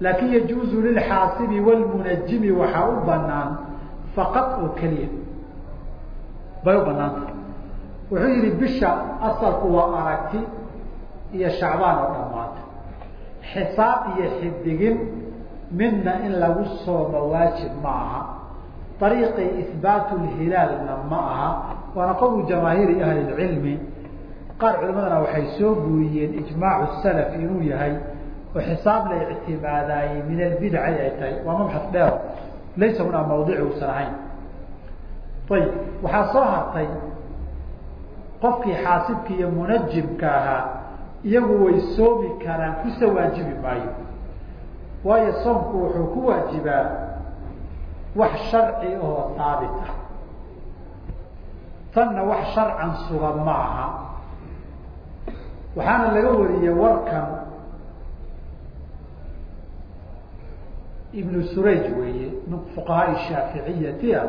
laakin yajuuzu lilxaasibi wlmunajimi waxaa u banaan faqad oo keliya. Bay u banaanta wuxuu yihi bisha asalku waa aragti iyo shacbaan oo dhamaata xisaab iyo xidigin midna in lagu soomo waajib ma aha. Ariiqii ihbaatu lhilaalna ma aha. Waana qowlu jamaahiiri ahli lcilmi qaar culimadana waxay soo guuriyeen ijmaacu salaf inuu yahay oo xisaab la ictimaadaayey min albidaci ay tahay. Waa mabxad dheer. Laysa hunaa mawdici uusan ahayn. Ayib waxaa soo hartay qofkii xaasibka iyo munajimka ahaa iyagu way soomi karaan kusa waajibi maayo. Waayo soomku wuxuu ku waajibaa wax sharci oo haabit ah. Tanna wax sharcan sugan ma aha waxaana laga wariyey warkan ibnu surayj weeye min fuqahaai shaaficiyati a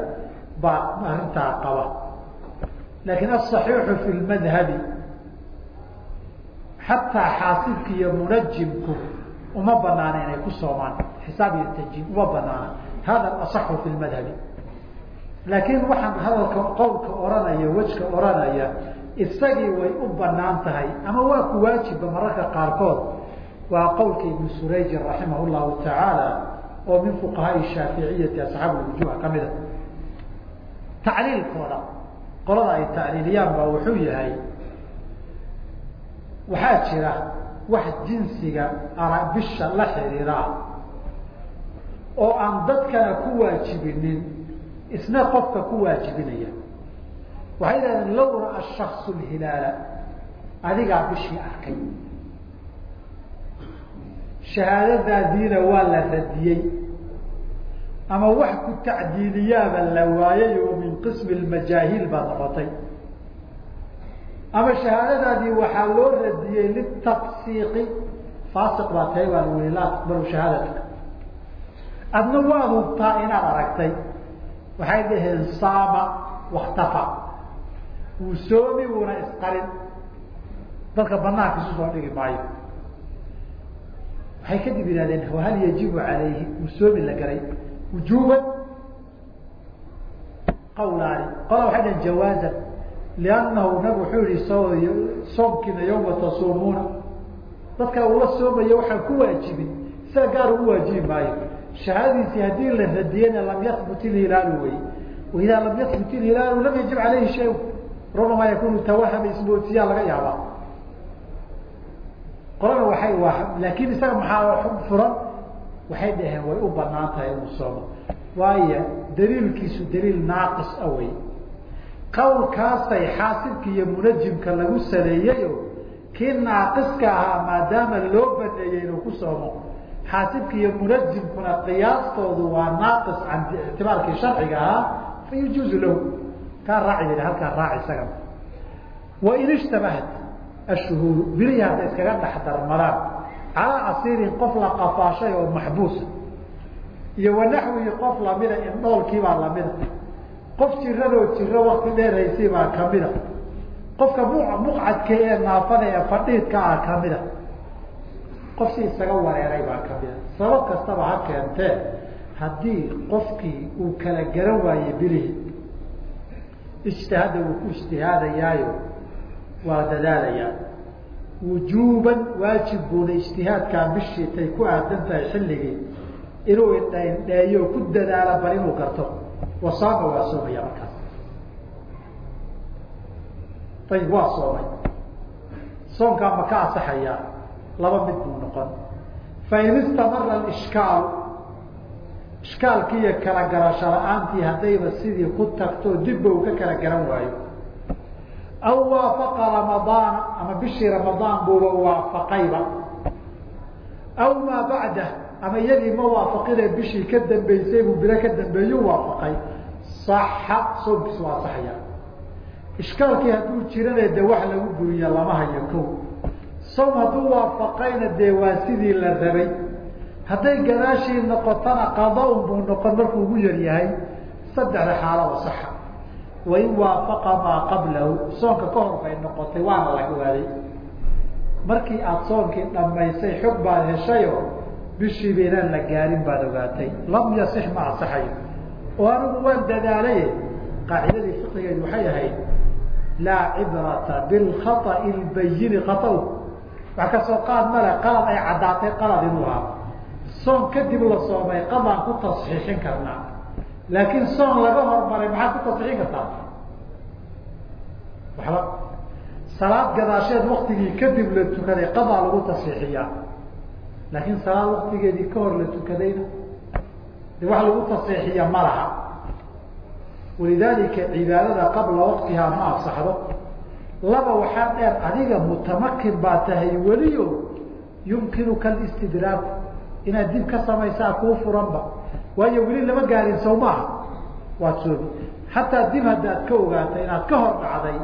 baa arrintaa qaba. Laakiin asaxiixu fi lmadhabi xataa xaasibka iyo munajimku uma banaana inay ku soomaan. Xisaab iyo tajin uma banaana. Hada asaxu fi lmadhabi. Laakiin waxaan hadalka qowlka oranaya wejka oranaya isagii way u bannaan tahay ama waa ku waajibba mararka qaarkood waa qowlka ibnu surayjin raximah llahu tacaala oo min fuqahaai shaaficiyati asxaab wujuha kamida tacliilkooda qolada ay tacliiliyaan baa wuxuu yahay waxaa jira wax jinsiga bisha la xiriiraa oo aan dadkana ku waajibinin isna qofka ku waajibinaya waxay yidhahdeen low ra'a shaksu lhilaala adigaa bishii arkay. Shahaadadaadiina waa la radiyey. Ama wax ku tacdiiliyaaba la waayay oo min qismi lmajaahiil baad noqotay ama shahaadadaadii waxaa loo radiyey litafsiiqi faasiq baa tahay baan weli laa taqbalu shahaadatka adna waad hubtaa inaad aragtay. Waxay dhaheen saama waktafa wuu soomi wuuna isqarin. Dadka banaanka isu soo dhigi maayo. Waxay kadib yihahdeen hal yajibu calayhi? Wuu soomi la garay wujuban qawlaani. Qola waxay dhahen jawaazan liannahu nabig wuxuu yihi so soomkiina yawma tasuumuuna. Dadka ula soomaya waxaan ku waajibin. Isaga gaar ugu waajibi maayo. Shahaadadiisii haddii la radiyena lam yahbut ilhilaalu wey waidaa lam yahbut ilhilaalu lam yajib caleyhi shay rubama yakunu tawahama ismoodsiyaa laga yaabaa. Qolana waxay laakin isaga maxaa furan? Waxay dhaheen way u bannaan tahay inuu soomo waayo daliilkiisu daliil naaqis a wey qawlkaasay xaasibka iyo munajimka lagu saleeyeyo kii naaqiska ahaa maadaama loo baneeyey inuu ku soomo xaasibka iyo munajimkuna qiyaastoodu waa naaqis can ictibaarkii sharciga ahaa fa yujuuzu lahu kaa raaci halkaa raaci isagana. Wain ishtabahat ashuhuuru bilihii hadday iskaga dhex darmadaan calaa asiirin qof la qafaashay oo maxbuusa iyo wanaxwihi qof lamida indhoolkiibaa lamida. Qof jiradoo jiro wakti dheerhaysay baa kamida qofka muqcadka ee naafada ee fadhiidka ah kamida qof si isaga wareeray baa kamida sabab kastaba ha keentee haddii qofkii uu kala garan waaye bilihii ijtihaada wuu ku ijtihaadayaayo waa dadaalayaa. Wujuuban waajib buuna ijtihaadkaa bishii tay ku aadan tahay xilligii inuu indhaindheeyo ku dadaalo bal inuu garto. Wasaama waa soomaya markaas. Ayib waa soomay. Soomkaa ma ka asaxayaa laba mid buu noqon. Fain istamara ishkaalu ishkaalkii iyo kala garasho la'aantii haddayba sidii ku tagto dibba uu ka kala garan waayo. Aw waafaqa ramadaana ama bishii ramadaan buuba waafaqayba. Aw maa bacdah ama iyadii ma waafaqine bishii ka dambeysay buu bilo ka dambeeyu waafaqay. Saxa soomkiis waa saxaya. Ishkaalkii hadduu jirana de wax lagu guriya lama hayo ko soom hadduu waafaqayna dee waa sidii la rabay hadday gadaashii noqotona qada-un buu noqon markuu ugu yar yahay saddexda xaalada saxa. Wain waafaqa maa qablahu. Soonka ka hor bay noqotay waana la ogaaday. Markii aada soonkii dhamaysay xog baad heshayo bishiiba inaan la gaarin baad ogaatay. Lam yasix ma asaxayo oo anigu waan dadaalaye. Qaacidadii fiqigeedu waxay ahayd laa cibrata bilkhaطa'i lbayini khata wax ka soo qaad male qalad ay caddaatay qalad inuu ahaa soon kadib la soomay qadaan ku tasxiixin karnaa. Laakiin soon laga hormaray maxaad ku tasxiixin kartaa? Waxba. Salaad gadaasheed waktigii kadib la tukaday qadaa lagu tasxiixiyaa. Laakiin salaad waktigeedii ka hor la tukadayna de wax lagu tasxiixiya ma laha. Walidaalika cibaadada qabla waktihaa ma asaxdo laba waxaa dheer adiga mutamakin baa tahay welio yumkinuka alistidraaku inaad dib ka samaysaa kuu furanba. Waayo weli lama gaarin sow waad soomi xataa dib haddaad ka ogaatay inaad ka hor dhacday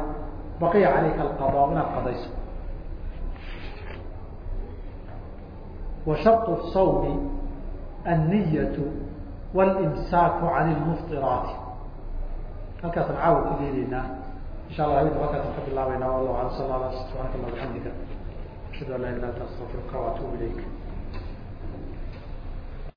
baqiya calayka alqada inaad qadayso. Wa sawmi anniyatu wاlimsaaku can lmuftiraati halkaasaan caawa ku leedeynaa insha allah habeenka halkaasaan ka bilaabayna wallahu ala sal ala subxaanaka allah bxamdika ashhadu an laa ilah anta astafirka waatuub ilayk